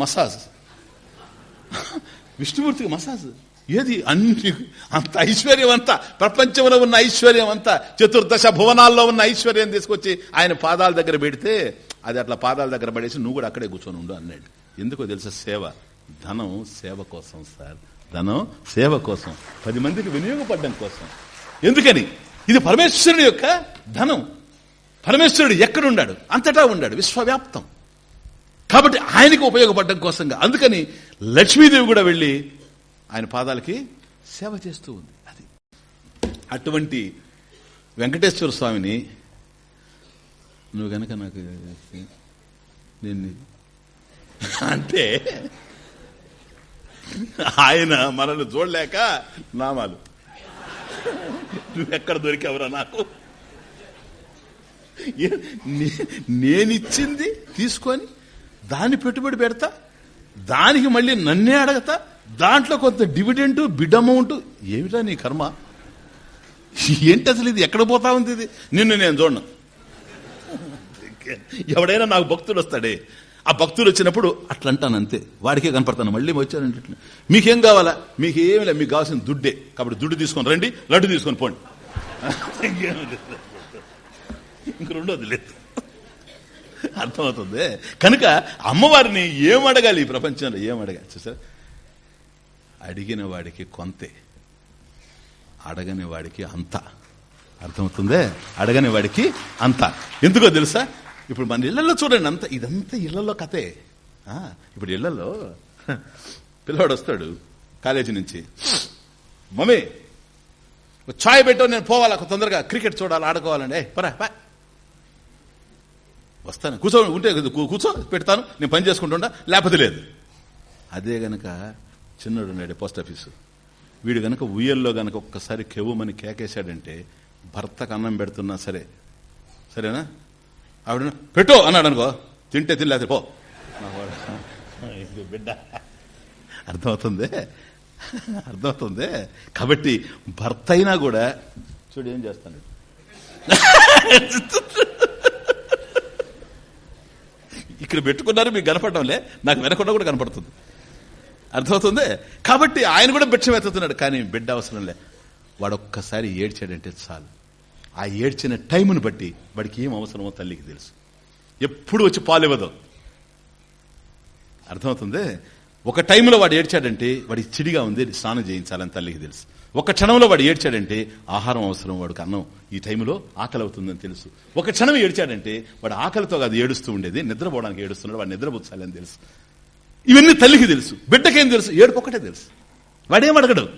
Speaker 1: మసాజ్. విష్ణుమూర్తికి మసాజ్? ఏది? అన్ని అంత ఐశ్వర్యం అంతా ప్రపంచంలో ఉన్న ఐశ్వర్యం అంతా చతుర్దశ భువనాల్లో ఉన్న ఐశ్వర్యం తీసుకొచ్చి ఆయన పాదాల దగ్గర పెడితే అది అట్లా పాదాల దగ్గర పడేసి నువ్వు కూడా అక్కడే కూర్చొని ఉండు అన్నాడు. ఎందుకో తెలుసా సేవ? ధనం సేవ కోసం సార్. ధనం సేవ కోసం. పది మందికి వినియోగపడడం కోసం. ఎందుకని? ఇది పరమేశ్వరుడు యొక్క ధనం. పరమేశ్వరుడు ఎక్కడున్నాడు అంతటా ఉన్నాడు విశ్వవ్యాప్తం. కాబట్టి ఆయనకు ఉపయోగపడడం కోసంగా. అందుకని లక్ష్మీదేవి కూడా వెళ్ళి ఆయన పాదాలకి సేవ చేస్తూ ఉంది. అది. అటువంటి వెంకటేశ్వర స్వామిని నువ్వు గనక నాకు నేను అంటే ఆయన మనల్ని చూడలేక నామాలు. నువ్వెక్కడ దొరికావురా నాకు? నేనిచ్చింది తీసుకొని దాన్ని పెట్టుబడి పెడతా దానికి మళ్ళీ నన్నే అడగతా దాంట్లో కొంత డివిడెంట్ బిడ్ అమౌంట్ ఏమిటా నీ కర్మ? ఏంటి అసలు ఇది? ఎక్కడ పోతా ఉంది ఇది? నిన్ను నేను చూడను. ఎవడైనా నాకు భక్తుడు వస్తాడే ఆ భక్తులు వచ్చినప్పుడు అట్లంటాను అంతే. వాడికే కనపడతాను మళ్ళీ వచ్చానంటే మీకేం కావాలా? మీకు ఏమి లేదు మీకు కావాల్సిన దుడ్డే. కాబట్టి దుడ్డు తీసుకొని రండి లడ్డు తీసుకొని పోండి. ఇంక రెండోది లేదు. అర్థమవుతుంది. కనుక అమ్మవారిని ఏం అడగాలి ఈ ప్రపంచంలో? ఏం అడగాలి? చూసారు? అడిగిన వాడికి కొంతే అడగని వాడికి అంత. అర్థమవుతుందే? అడగని వాడికి అంత. ఎందుకో తెలుసా? ఇప్పుడు మన ఇళ్ళలో చూడండి అంత ఇదంతా ఇళ్ళలో కథే. ఆ, ఇప్పుడు ఇళ్ళలో పిల్లవాడు వస్తాడు కాలేజీ నుంచి. మమ్మీ ఛాయ్ పెట్టో నేను పోవాలా తొందరగా క్రికెట్ చూడాలి ఆడుకోవాలండి. ఏ పరా పా. వస్తాను. కూర్చో ఉంటే కూర్చో పెడతాను. నేను పని చేసుకుంటుండా లేకపోతే లేదు. అదే గనక చిన్నడు ఉన్నాడు పోస్ట్ ఆఫీసు. వీడు గనక ఉయ్యల్లో గనక ఒక్కసారి కెవ్వమని కేకేశాడంటే భర్తకు అన్నం పెడుతున్నా సరే. సరేనా? ఆవిడ పెట్టు అన్నాడు అనుకో. తింటే తినలేకపోతే పో. బిడ్డ. అర్థమవుతుంది? అర్థమవుతుంది? కాబట్టి భర్త అయినా కూడా చూడు ఏం చేస్తాను ఇక్కడ పెట్టుకున్నారు మీకు కనపడడంలే నాకు వెనకుండా కూడా కనపడుతుంది. అర్థమవుతుంది? కాబట్టి ఆయన కూడా భిక్షం ఎత్తుతున్నాడు. కానీ బిడ్డ అవసరం లే. వాడు ఒక్కసారి ఏడ్చాడంటే చాలు. ఆ ఏడ్చిన టైంను బట్టి వాడికి ఏం అవసరమో తల్లికి తెలుసు. ఎప్పుడు వచ్చి పాలు ఇవ్వదు. అర్థమవుతుంది? ఒక టైంలో వాడు ఏడ్చాడంటే వాడికి చిడిగా ఉంది స్నానం చేయించాలని తల్లికి తెలుసు. ఒక క్షణంలో వాడు ఏడ్చాడంటే ఆహారం అవసరం వాడికి అన్నం. ఈ టైంలో ఆకలి అవుతుందని తెలుసు. ఒక క్షణం ఏడ్చాడంటే వాడు ఆకలితో కాదు ఏడుస్తూ ఉండేది నిద్రపోవడానికి ఏడుస్తున్నాడు వాడు నిద్రపుచ్చాలని తెలుసు. ఇవన్నీ తల్లికి తెలుసు. బిడ్డకేం తెలుసు? ఏడుపు ఒకటే తెలుసు. వాడేం అడగడు.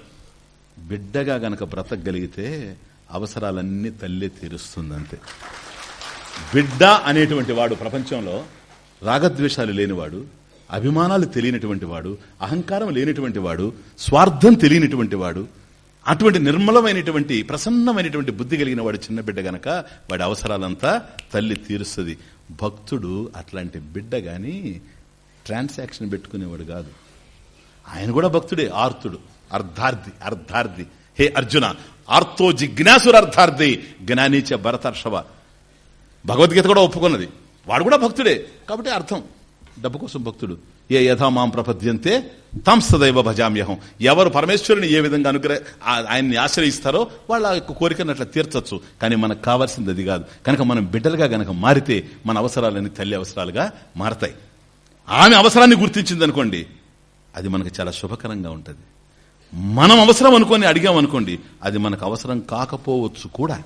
Speaker 1: బిడ్డగా గనక బ్రతకగలిగితే అవసరాలన్నీ తల్లి తీరుస్తుందంతే. బిడ్డ అనేటువంటి వాడు ప్రపంచంలో రాగద్వేషాలు లేనివాడు అభిమానాలు తెలియనటువంటి వాడు అహంకారం లేనటువంటి వాడు స్వార్థం తెలియనటువంటి వాడు అటువంటి నిర్మలమైనటువంటి ప్రసన్నమైనటువంటి బుద్ధి కలిగిన వాడు చిన్న బిడ్డ గనక వాడి అవసరాలంతా తల్లి తీరుస్తుంది. భక్తుడు అట్లాంటి బిడ్డ గాని ట్రాన్సాక్షన్ పెట్టుకునేవాడు కాదు. ఆయన కూడా భక్తుడే ఆర్తుడు అర్ధార్థి అర్ధార్థి హే అర్జున ఆర్తో జిజ్ఞాసుర అర్థార్థి జ్ఞానీచ భరతర్షవ. భగవద్గీత కూడా ఒప్పుకున్నది. వాడు కూడా భక్తుడే. కాబట్టి అర్థం. డబ్బు కోసం భక్తుడు. ఏ యథా మాం ప్రపద్యంతే తాం సదైవ భజామ్యహం. ఎవరు పరమేశ్వరుని ఏ విధంగా అనుగ్రహ ఆ- ఆయన్ని ఆశ్రయిస్తారో వాళ్ళ యొక్క కోరికను అట్లా తీర్చచ్చు. కానీ మనకు కావాల్సింది అది కాదు. కనుక మనం బిడ్డలుగా గనక మారితే మన అవసరాలన్నీ తల్లి అవసరాలుగా మారతాయి. ఆమె అవసరాన్ని గుర్తించింది అనుకోండి అది మనకు చాలా శుభకరంగా ఉంటుంది. మనం అవసరం అనుకొని అడిగామనుకోండి అది మనకు అవసరం కాకపోవచ్చు కూడా.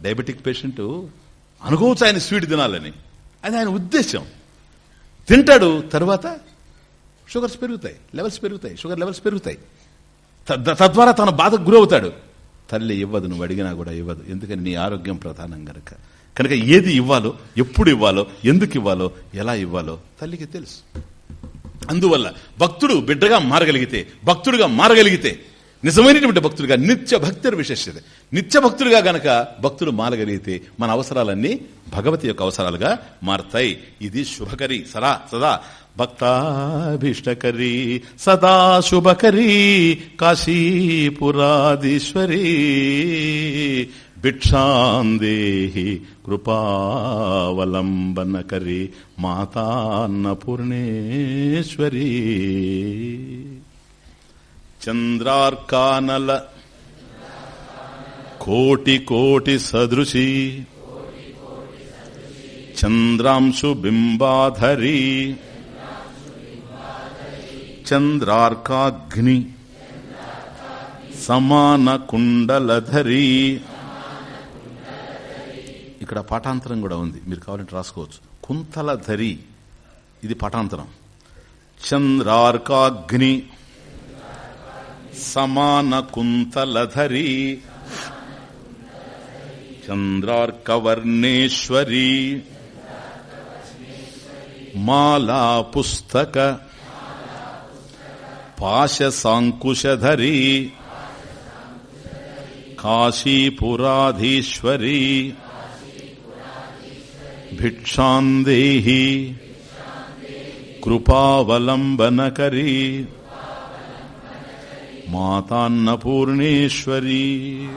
Speaker 1: డయాబెటిక్ పేషెంట్ అనుకోవచ్చు ఆయన స్వీట్ తినాలని. అది ఆయన ఉద్దేశం తింటాడు తర్వాత షుగర్స్ పెరుగుతాయి లెవెల్స్ పెరుగుతాయి షుగర్ లెవెల్స్ పెరుగుతాయి. తద్- తద్వారా తన బాధకు గురవుతాడు. తల్లి ఇవ్వదు నువ్వు అడిగినా కూడా ఇవ్వదు. ఎందుకని నీ ఆరోగ్యం ప్రధానం గనక. కనుక ఏది ఇవ్వాలో ఎప్పుడు ఇవ్వాలో ఎందుకు ఇవ్వాలో ఎలా ఇవ్వాలో తల్లికి తెలుసు. అందువల్ల భక్తుడు బిడ్డగా మారగలిగితే భక్తుడుగా మారగలిగితే నిజమైనటువంటి భక్తుడిగా నిత్య భక్తుల విశేషత. నిత్య భక్తుడిగా గనక భక్తుడు మారగలిగితే మన అవసరాలన్నీ భగవతి యొక్క అవసరాలుగా మారతాయి. ఇది శుభకరి సదా సదా. భక్తాభీష్టకరీ సదా శుభకరీ కాశీపురాధీశ్వరీ. భిక్షాందేహి కృపావలంబనకరి మాతాన్నపూర్ణేశ్వరీ. చంద్రార్కానల కోటి కోటి సదృశి. చంద్రాంశు బింబాధరి. చంద్రార్కాగ్ని. సమాన కుండలధరీ ఇక్కడ పాఠాంతరం కూడా ఉంది. మీరు కావాలంటే రాసుకోవచ్చు. కుంతలధరి. ఇది పాఠాంతరం. చంద్రార్కాగ్ని. సమాన కుంతలధరి. చంద్రార్కవర్ణేశ్వరి. మాలా పుస్తక పాశసాంకుశధరి. కాశీపురాధీశ్వరి. భిక్షాందేహి కృపావలంబనకరీ మాతాన్నపూర్ణేశ్వరీ.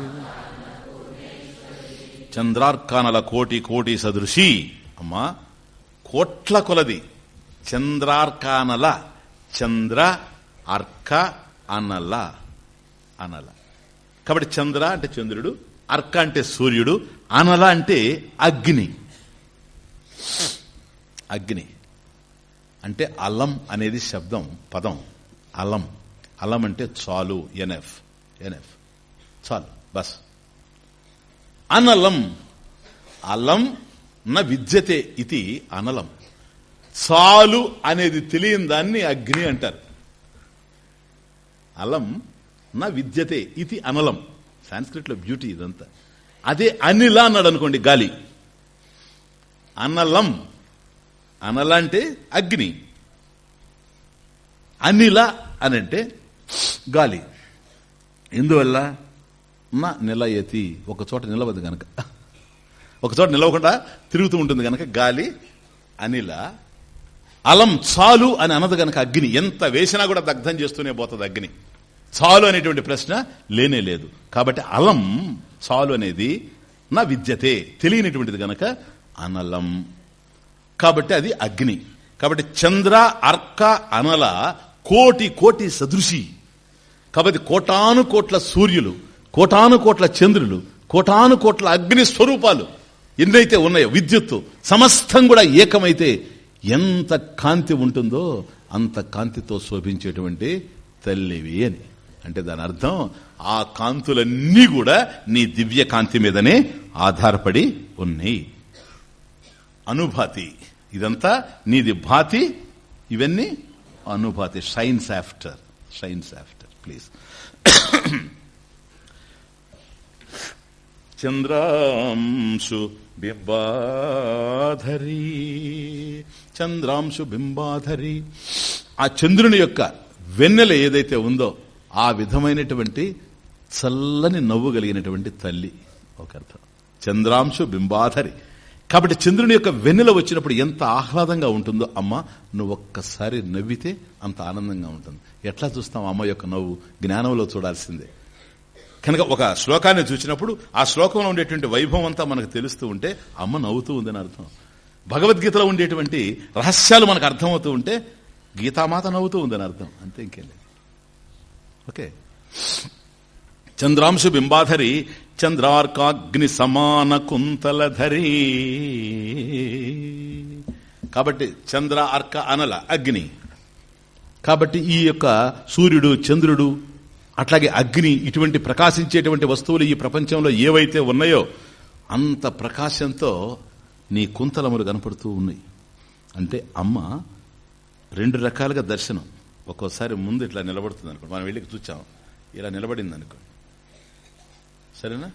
Speaker 1: చంద్రార్కానల కోటి కోటి సదృశి. అమ్మా కోట్ల కొలది. చంద్రార్కానల చంద్ర అర్క అనల అనల. కాబట్టి చంద్ర అంటే చంద్రుడు అర్క అంటే సూర్యుడు అనల అంటే అగ్ని. అగ్ని. అంటే అలం అనేది శబ్దం పదం. అలం. అలం అంటే చాలు ఎన్ఎఫ్. ఎన్ఎఫ్. చాలు బస్. అనలం. అలం న విద్యతే ఇది అనలం. చాలు అనేది తెలియని దాన్ని అగ్ని అంటారు. అలం నా విద్యతే ఇది అనలం. సాంస్క్రిట్లో బ్యూటీ ఇదంతా. అదే అనిల అన్నాడు అనుకోండి గాలి. అనలం. అనల అంటే అగ్ని. అనిల అని అంటే గాలి. ఎందువల్ల? నా నిలయతి. ఒక చోట నిలవదు గనక. ఒక చోట నిలవకుండా తిరుగుతూ ఉంటుంది గనక గాలి అనిల. అలం చాలు అని అనదు గనక అగ్ని. ఎంత వేసినా కూడా దగ్ధం చేస్తూనే పోతుంది అగ్ని. చాలు అనేటువంటి ప్రశ్న లేనే లేదు. కాబట్టి అలం చాలు అనేది నా విద్యతే. తెలియనటువంటిది గనక అనలం. కాబట్టి అది అగ్ని. కాబట్టి చంద్ర అర్క అనల కోటి కోటి సదృశి. కాబట్టి కోటాను కోట్ల సూర్యులు కోటాను కోట్ల చంద్రులు కోటాను కోట్ల అగ్ని స్వరూపాలు ఎన్నైతే ఉన్నాయో విద్యుత్తు సమస్తం కూడా ఏకమైతే ఎంత కాంతి ఉంటుందో అంత కాంతితో శోభించేటువంటి తల్లివి అని. అంటే దాని అర్థం ఆ కాంతులన్నీ కూడా నీ దివ్య కాంతి మీదనే ఆధారపడి ఉన్నాయి. అనుభాతి. ఇదంతా నీది భాతి ఇవన్నీ అనుభాతి. Science after science after please చంద్రాంశు బింబాధరి. చంద్రాంశు బింబాధరి. ఆ చంద్రుని యొక్క వెన్నెల ఏదైతే ఉందో ఆ విధమైనటువంటి చల్లని నవ్వు కలిగినటువంటి తల్లి. ఒక అర్థం. చంద్రాంశు బింబాధరి. కాబట్టి చంద్రుని యొక్క వెన్నెల వచ్చినప్పుడు ఎంత ఆహ్లాదంగా ఉంటుందో అమ్మ నువ్వు ఒక్కసారి నవ్వితే అంత ఆనందంగా ఉంటుంది. ఎట్లా చూస్తాం అమ్మ యొక్క నవ్వు? జ్ఞానంలో చూడాల్సిందే. కనుక ఒక శ్లోకాన్ని చూసినప్పుడు ఆ శ్లోకంలో ఉండేటువంటి వైభవం అంతా మనకు తెలుస్తూ ఉంటే అమ్మ నవ్వుతూ ఉందని అర్థం. భగవద్గీతలో ఉండేటువంటి రహస్యాలు మనకు అర్థమవుతూ ఉంటే గీతామాత నవ్వుతూ ఉందని అర్థం. అంతే ఇంకేం లేదు. ఓకే. చంద్రాంశు బింబాధరి చంద్రార్కాగ్ని సమాన కుంతలధరి కాబట్టి చంద్ర అర్క అనల అగ్ని. కాబట్టి ఈ యొక్క సూర్యుడు చంద్రుడు అట్లాగే అగ్ని ఇటువంటి ప్రకాశించేటువంటి వస్తువులు ఈ ప్రపంచంలో ఏవైతే ఉన్నాయో అంత ప్రకాశంతో నీ కుంతలములు కనపడుతూ ఉన్నాయి. అంటే అమ్మ రెండు రకాలుగా దర్శనం. ఒక్కోసారి ముందు ఇట్లా నిలబడుతుంది అనుకో మనం వెళ్ళి చూచాం. ఇలా నిలబడింది అనుకో సరేనా?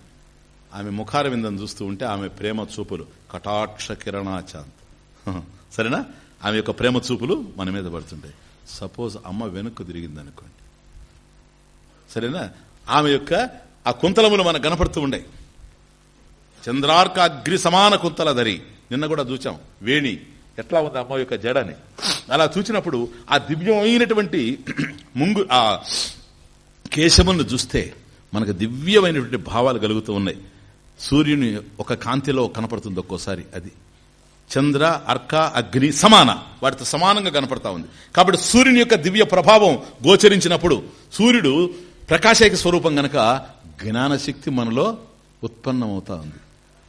Speaker 1: ఆమె ముఖారవిందని చూస్తూ ఉంటే ఆమె ప్రేమ చూపులు కటాక్ష కిరణాచాంత్ సరేనా? ఆమె యొక్క ప్రేమ చూపులు మన మీద పడుతుంటాయి. సపోజ్ అమ్మ వెనక్కు తిరిగింది అనుకోండి. సరేనా? ఆమె యొక్క ఆ కుంతలములు మనకు కనపడుతూ ఉండే. చంద్రార్క అగ్ని సమాన కుంతల ధరి నిన్న కూడా చూచాం. వేణి. ఎట్లా ఉంది అమ్మ యొక్క జడని? అలా చూచినప్పుడు ఆ దివ్యమైనటువంటి ముంగు ఆ కేశములను చూస్తే మనకు దివ్యమైనటువంటి భావాలు కలుగుతూ ఉన్నాయి. సూర్యుని ఒక కాంతిలో కనపడుతుంది ఒక్కోసారి అది. చంద్ర అర్క అగ్ని సమాన వాటితో సమానంగా కనపడతా ఉంది. కాబట్టి సూర్యుని యొక్క దివ్య ప్రభావం గోచరించినప్పుడు సూర్యుడు ప్రకాశైక స్వరూపం గనక జ్ఞానశక్తి మనలో ఉత్పన్నమవుతా ఉంది.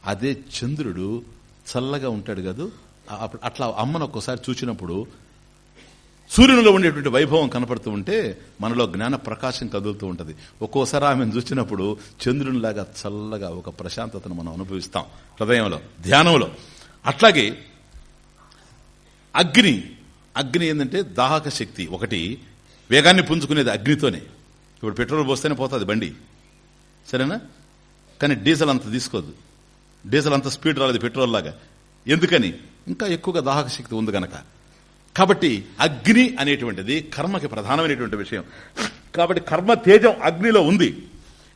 Speaker 1: అదే చంద్రుడు చల్లగా ఉంటాడు కాదు అప్పుడు అట్లా అమ్మను ఒక్కోసారి చూచినప్పుడు సూర్యునిలో ఉండేటువంటి వైభవం కనపడుతూ ఉంటే మనలో జ్ఞాన ప్రకాశం కదులుతూ ఉంటుంది. ఒక్కోసారి ఆమెను చూసినప్పుడు చంద్రునిలాగా చల్లగా ఒక ప్రశాంతతను మనం అనుభవిస్తాం. హృదయంలో ధ్యానంలో. అట్లాగే అగ్ని అగ్ని ఏంటంటే దాహక శక్తి ఒకటి. వేగాన్ని పుంజుకునేది అగ్నితోనే. ఇప్పుడు పెట్రోల్ పోస్తేనే పోతుంది బండి. సరేనా? కానీ డీజిల్ అంత తీసుకోదు. డీజిల్ అంత స్పీడ్ రాలేదు పెట్రోల్ లాగా. ఎందుకని? ఇంకా ఎక్కువగా దాహక శక్తి ఉంది గనక. కాబట్టి అగ్ని అనేటువంటిది కర్మకి ప్రధానమైనటువంటి విషయం. కాబట్టి కర్మ తేజం అగ్నిలో ఉంది.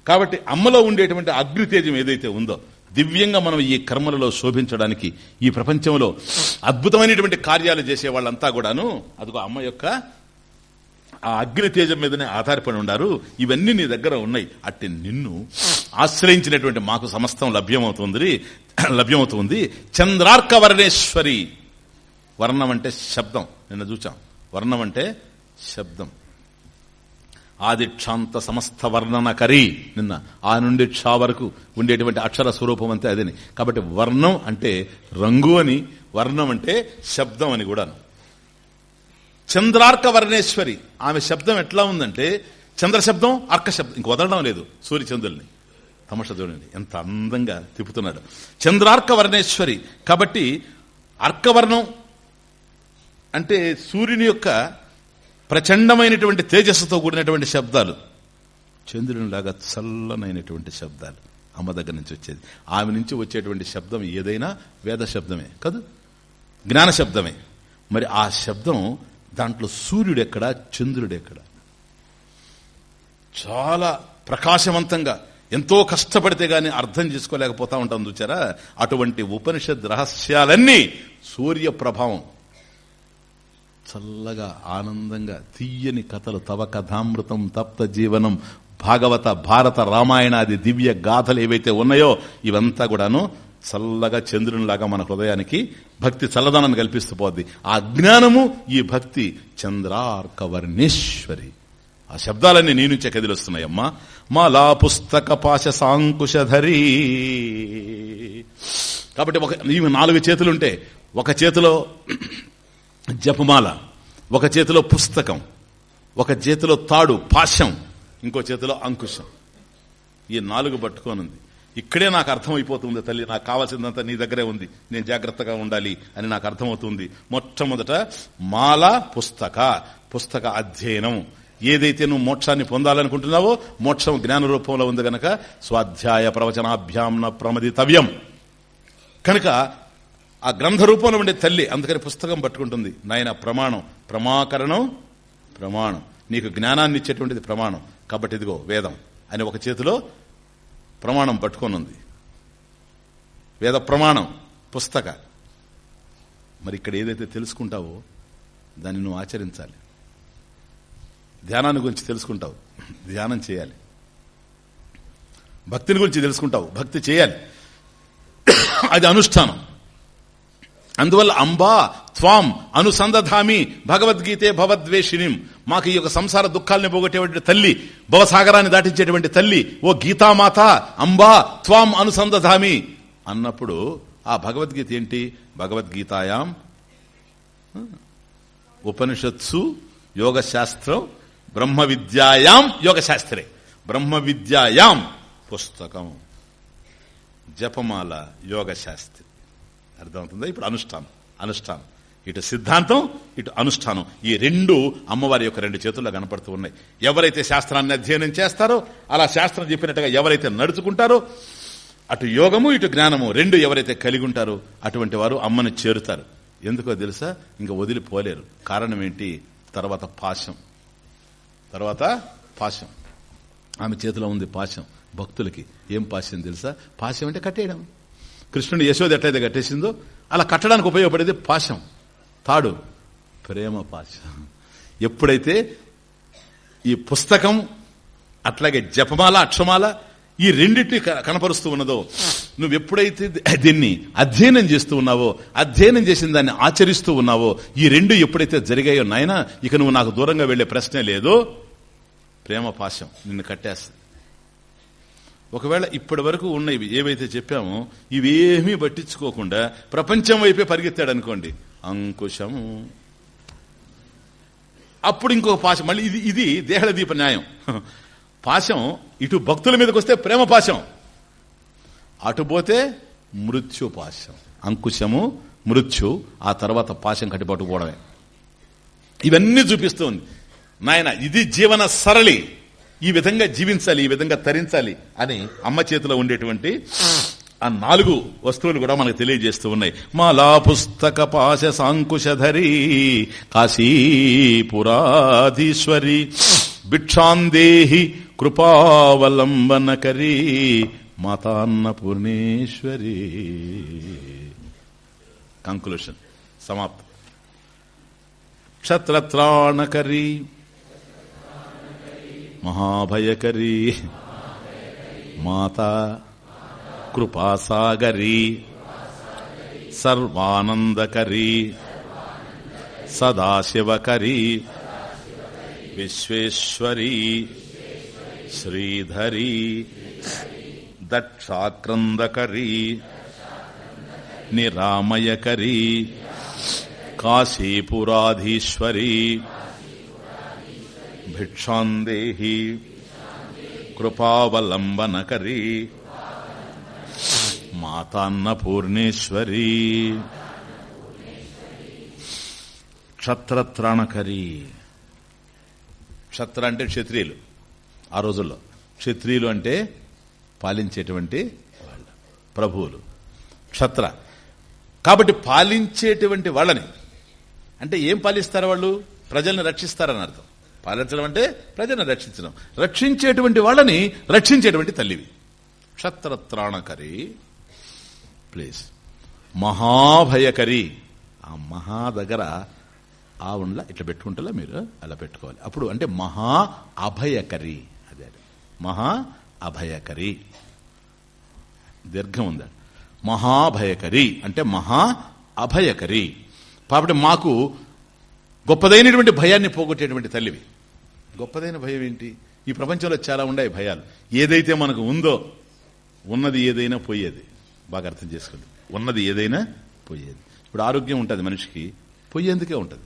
Speaker 1: కాబట్టి అమ్మలో ఉండేటువంటి అగ్ని తేజం ఏదైతే ఉందో దివ్యంగా మనం ఈ కర్మలలో శోభించడానికి ఈ ప్రపంచంలో అద్భుతమైనటువంటి కార్యాలు చేసే వాళ్ళంతా కూడాను అదిగో అమ్మ యొక్క ఆ అగ్ని తేజం మీదనే ఆధారపడి ఉన్నారు ఇవన్నీ నీ దగ్గర ఉన్నాయి. అట్టి నిన్ను ఆశ్రయించినటువంటి మాకు సమస్తం లభ్యమవుతుంది. లభ్యమవుతుంది. చంద్రార్కవర్ణేశ్వరి. వర్ణం అంటే శబ్దం. నిన్న చూచాం. వర్ణం అంటే శబ్దం. ఆదిక్షాంత సమస్త వర్ణనకరి నిన్న. ఆ నుండి క్షా వరకు ఉండేటువంటి అక్షర స్వరూపం అంతే అదని. కాబట్టి వర్ణం అంటే రంగు అని వర్ణం అంటే శబ్దం అని కూడాను. చంద్రార్క వర్ణేశ్వరి. ఆమె శబ్దం ఎట్లా ఉందంటే చంద్ర శబ్దం అర్క శబ్దం. ఇంక వదలడం లేదు సూర్య చంద్రుల్ని తమష చూడండి ఎంత అందంగా తిప్పుతున్నాడు. చంద్రార్క వర్ణేశ్వరి. కాబట్టి అర్కవర్ణం అంటే సూర్యుని యొక్క ప్రచండమైనటువంటి తేజస్సుతో కూడినటువంటి శబ్దాలు. చంద్రునిలాగా చల్లనైనటువంటి శబ్దాలు అమ్మ దగ్గర నుంచి వచ్చేది. ఆమె నుంచి వచ్చేటువంటి శబ్దం ఏదైనా వేద శబ్దమే కాదు? జ్ఞాన శబ్దమే. మరి ఆ శబ్దం దాంట్లో సూర్యుడెక్కడ చంద్రుడెక్కడ? చాలా ప్రకాశవంతంగా ఎంతో కష్టపడితే గాని అర్థం చేసుకోలేకపోతా ఉంటాం చూచారా? అటువంటి ఉపనిషద్ రహస్యాలన్నీ సూర్య ప్రభావం. చల్లగా ఆనందంగా తీయని కథలు తవ కథామృతం తప్త జీవనం భాగవత భారత రామాయణాది దివ్య గాథలు ఏవైతే ఉన్నాయో ఇవంతా కూడాను చల్లగా చంద్రునిలాగా మన హృదయానికి భక్తి చల్లదనాన్ని కల్పిస్తూ పోద్ది. ఆ జ్ఞానము ఈ భక్తి చంద్రార్కవర్ణేశ్వరి. ఆ శబ్దాలన్నీ నీ నుంచే కదిలొస్తున్నాయమ్మా. మాలా పుస్తక పాశ సాంకుశధరి. కాబట్టి ఒక ఇవి నాలుగు చేతులుంటే ఒక చేతిలో జపమాల ఒక చేతిలో పుస్తకం ఒక చేతిలో తాడు పాశం ఇంకో చేతిలో అంకుశం. ఈ నాలుగు పట్టుకోనుంది. ఇక్కడే నాకు అర్థమైపోతుంది తల్లి నాకు కావాల్సిందంతా నీ దగ్గరే ఉంది. నేను జాగ్రత్తగా ఉండాలి అని నాకు అర్థమవుతుంది. మొట్టమొదట మాల పుస్తక పుస్తక అధ్యయనం. ఏదైతే నువ్వు మోక్షాన్ని పొందాలనుకుంటున్నావో మోక్షం జ్ఞాన రూపంలో ఉంది గనక స్వాధ్యాయ ప్రవచనాభ్యాం ప్రమదితవ్యం. కనుక ఆ గ్రంథ రూపంలో ఉండే తల్లి అందుకని పుస్తకం పట్టుకుంటుంది. నాయన ప్రమాణం. ప్రమాకరణం ప్రమాణం. నీకు జ్ఞానాన్ని ఇచ్చేటువంటిది ప్రమాణం. కాబట్టి ఇదిగో వేదం అని ఒక చేతిలో ప్రమాణం పట్టుకొనుంది. వేద ప్రమాణం పుస్తక. మరి ఇక్కడ ఏదైతే తెలుసుకుంటావో దాన్ని నువ్వు ఆచరించాలి. ధ్యానాన్ని గురించి తెలుసుకుంటావు. ధ్యానం చేయాలి. భక్తిని గురించి తెలుసుకుంటావు. భక్తి చేయాలి. అది అనుష్ఠానం. అందువల్ల అంబా త్వాం అనుసంధామి భగవద్గీతే భవద్వేషినిం మాకు ఈ యొక్క సంసార దుఃఖాలను పోగొట్టేటువంటి తల్లి భవసాగరాన్ని దాటించేటువంటి తల్లి ఓ గీతామాత అంబా త్వాం అనుసంధామి అన్నప్పుడు ఆ భగవద్గీత ఏంటి? భగవద్గీతాయాం ఉపనిషత్సు యోగశాస్త్రం బ్రహ్మ విద్యాయాం యోగశాస్త్రే. బ్రహ్మ విద్యాయాం పుస్తకం. జపమాల యోగశాస్త్రి. అర్థమవుతుందా? ఇప్పుడు అనుష్ఠానం. అనుష్ఠానం. ఇటు సిద్ధాంతం ఇటు అనుష్ఠానం. ఈ రెండు అమ్మవారి యొక్క రెండు చేతుల్లో కనపడుతూ ఉన్నాయి. ఎవరైతే శాస్త్రాన్ని అధ్యయనం చేస్తారో అలా శాస్త్రం చెప్పినట్టుగా ఎవరైతే నడుచుకుంటారో అటు యోగము ఇటు జ్ఞానము రెండు ఎవరైతే కలిగి ఉంటారో అటువంటి వారు అమ్మని చేరుతారు. ఎందుకో తెలుసా? ఇంకా వదిలిపోలేరు. కారణం ఏంటి? తర్వాత పాశం. తర్వాత పాశం. ఆమె చేతిలో ఉంది పాశం. భక్తులకి. ఏం పాశం తెలుసా? పాశం అంటే కట్టేయడం. కృష్ణుడు యశోద ఎట్లయితే కట్టేసిందో అలా కట్టడానికి ఉపయోగపడేది పాశం. తాడు. ప్రేమ పాశం. ఎప్పుడైతే ఈ పుస్తకం అట్లాగే జపమాల అక్షమాల ఈ రెండింటిని కనపరుస్తూ ఉన్నదో నువ్వు ఎప్పుడైతే దీన్ని అధ్యయనం చేస్తూ ఉన్నావో అధ్యయనం చేసిన దాన్ని ఆచరిస్తూ ఉన్నావో ఈ రెండు ఎప్పుడైతే జరిగాయో నాయనా ఇక నువ్వు నాకు దూరంగా వెళ్ళే ప్రశ్నే లేదో. ప్రేమ పాశం నిన్ను కట్టేస్తుంది. ఒకవేళ ఇప్పటి వరకు ఉన్నవి ఏవైతే చెప్పామో ఇవేమీ పట్టించుకోకుండా ప్రపంచం వైపే పరిగెత్తాడు అనుకోండి అంకుశం అప్పుడు ఇంకొక పాశం మళ్ళీ ఇది ఇది దేహల దీప న్యాయం. పాశం ఇటు భక్తుల మీదకి వస్తే ప్రేమ పాశం. అటు పోతే మృత్యు పాశం. అంకుశము మృత్యు ఆ తర్వాత పాశం కట్టిపట్టుకోవడమే ఇవన్నీ చూపిస్తుంది. నాయన ఇది జీవన సరళి. ఈ విధంగా జీవించాలి ఈ విధంగా తరించాలి అని అమ్మ చేతిలో ఉండేటువంటి ఆ నాలుగు వస్తువులు కూడా మనకు తెలియజేస్తూ ఉన్నాయి. మాలా పుస్తక పాశ సాంకుశధరి కాశీపురాధీశ్వరి భిక్షాందేహి కృపావలంబనకరీ మాతాన్నపూర్ణేశ్వరి. కంక్లూషన్ సమాప్తం. క్షత్రత్రాణకరీ మహాభయకరీ మాత కృపాసాగరీ సర్వానందకరీ సదాశివకరీ విశ్వేశ్వరీ శ్రీధరీ దక్షాక్రందకరీ నిరామయకరీ కాశీపురాధీశ్వరీ భిక్షాందేహి కృపావలంబనకరీ మాతాన్నపూర్ణేశ్వరీ క్షత్రత్రాణకరీ. క్షత్ర అంటే క్షత్రియులు. ఆ రోజుల్లో క్షత్రియులు అంటే పాలించేటువంటి వాళ్ళు ప్రభువులు. క్షత్ర. కాబట్టి పాలించేటువంటి వాళ్ళని. అంటే ఏం పాలిస్తారు వాళ్ళు? ప్రజల్ని రక్షిస్తారని అర్థం. పాలించడం అంటే ప్రజలను రక్షించడం. రక్షించేటువంటి వాళ్ళని రక్షించేటువంటి తల్లివి. క్షత్రత్రాణకరి. ప్లీజ్. మహాభయకరి. ఆ మహా దగ్గర ఆ ఉండ్ల ఇట్లా పెట్టుకుంటారా మీరు అలా పెట్టుకోవాలి. అప్పుడు అంటే మహా అభయకరి. అదే అదే. మహా అభయకరి. దీర్ఘం ఉందా? మహాభయకరి. అంటే మహా అభయకరి. కాబట్టి మాకు గొప్పదైనటువంటి భయాన్ని పోగొట్టేటువంటి తల్లివి. గొప్పదైన భయం ఏంటి? ఈ ప్రపంచంలో చాలా ఉన్నాయి భయాలు. ఏదైతే మనకు ఉందో ఉన్నది ఏదైనా పోయేది. బాగా అర్థం చేసుకోండి. ఉన్నది ఏదైనా పోయేది. ఇప్పుడు ఆరోగ్యం ఉంటుంది మనిషికి పోయేందుకే ఉంటుంది.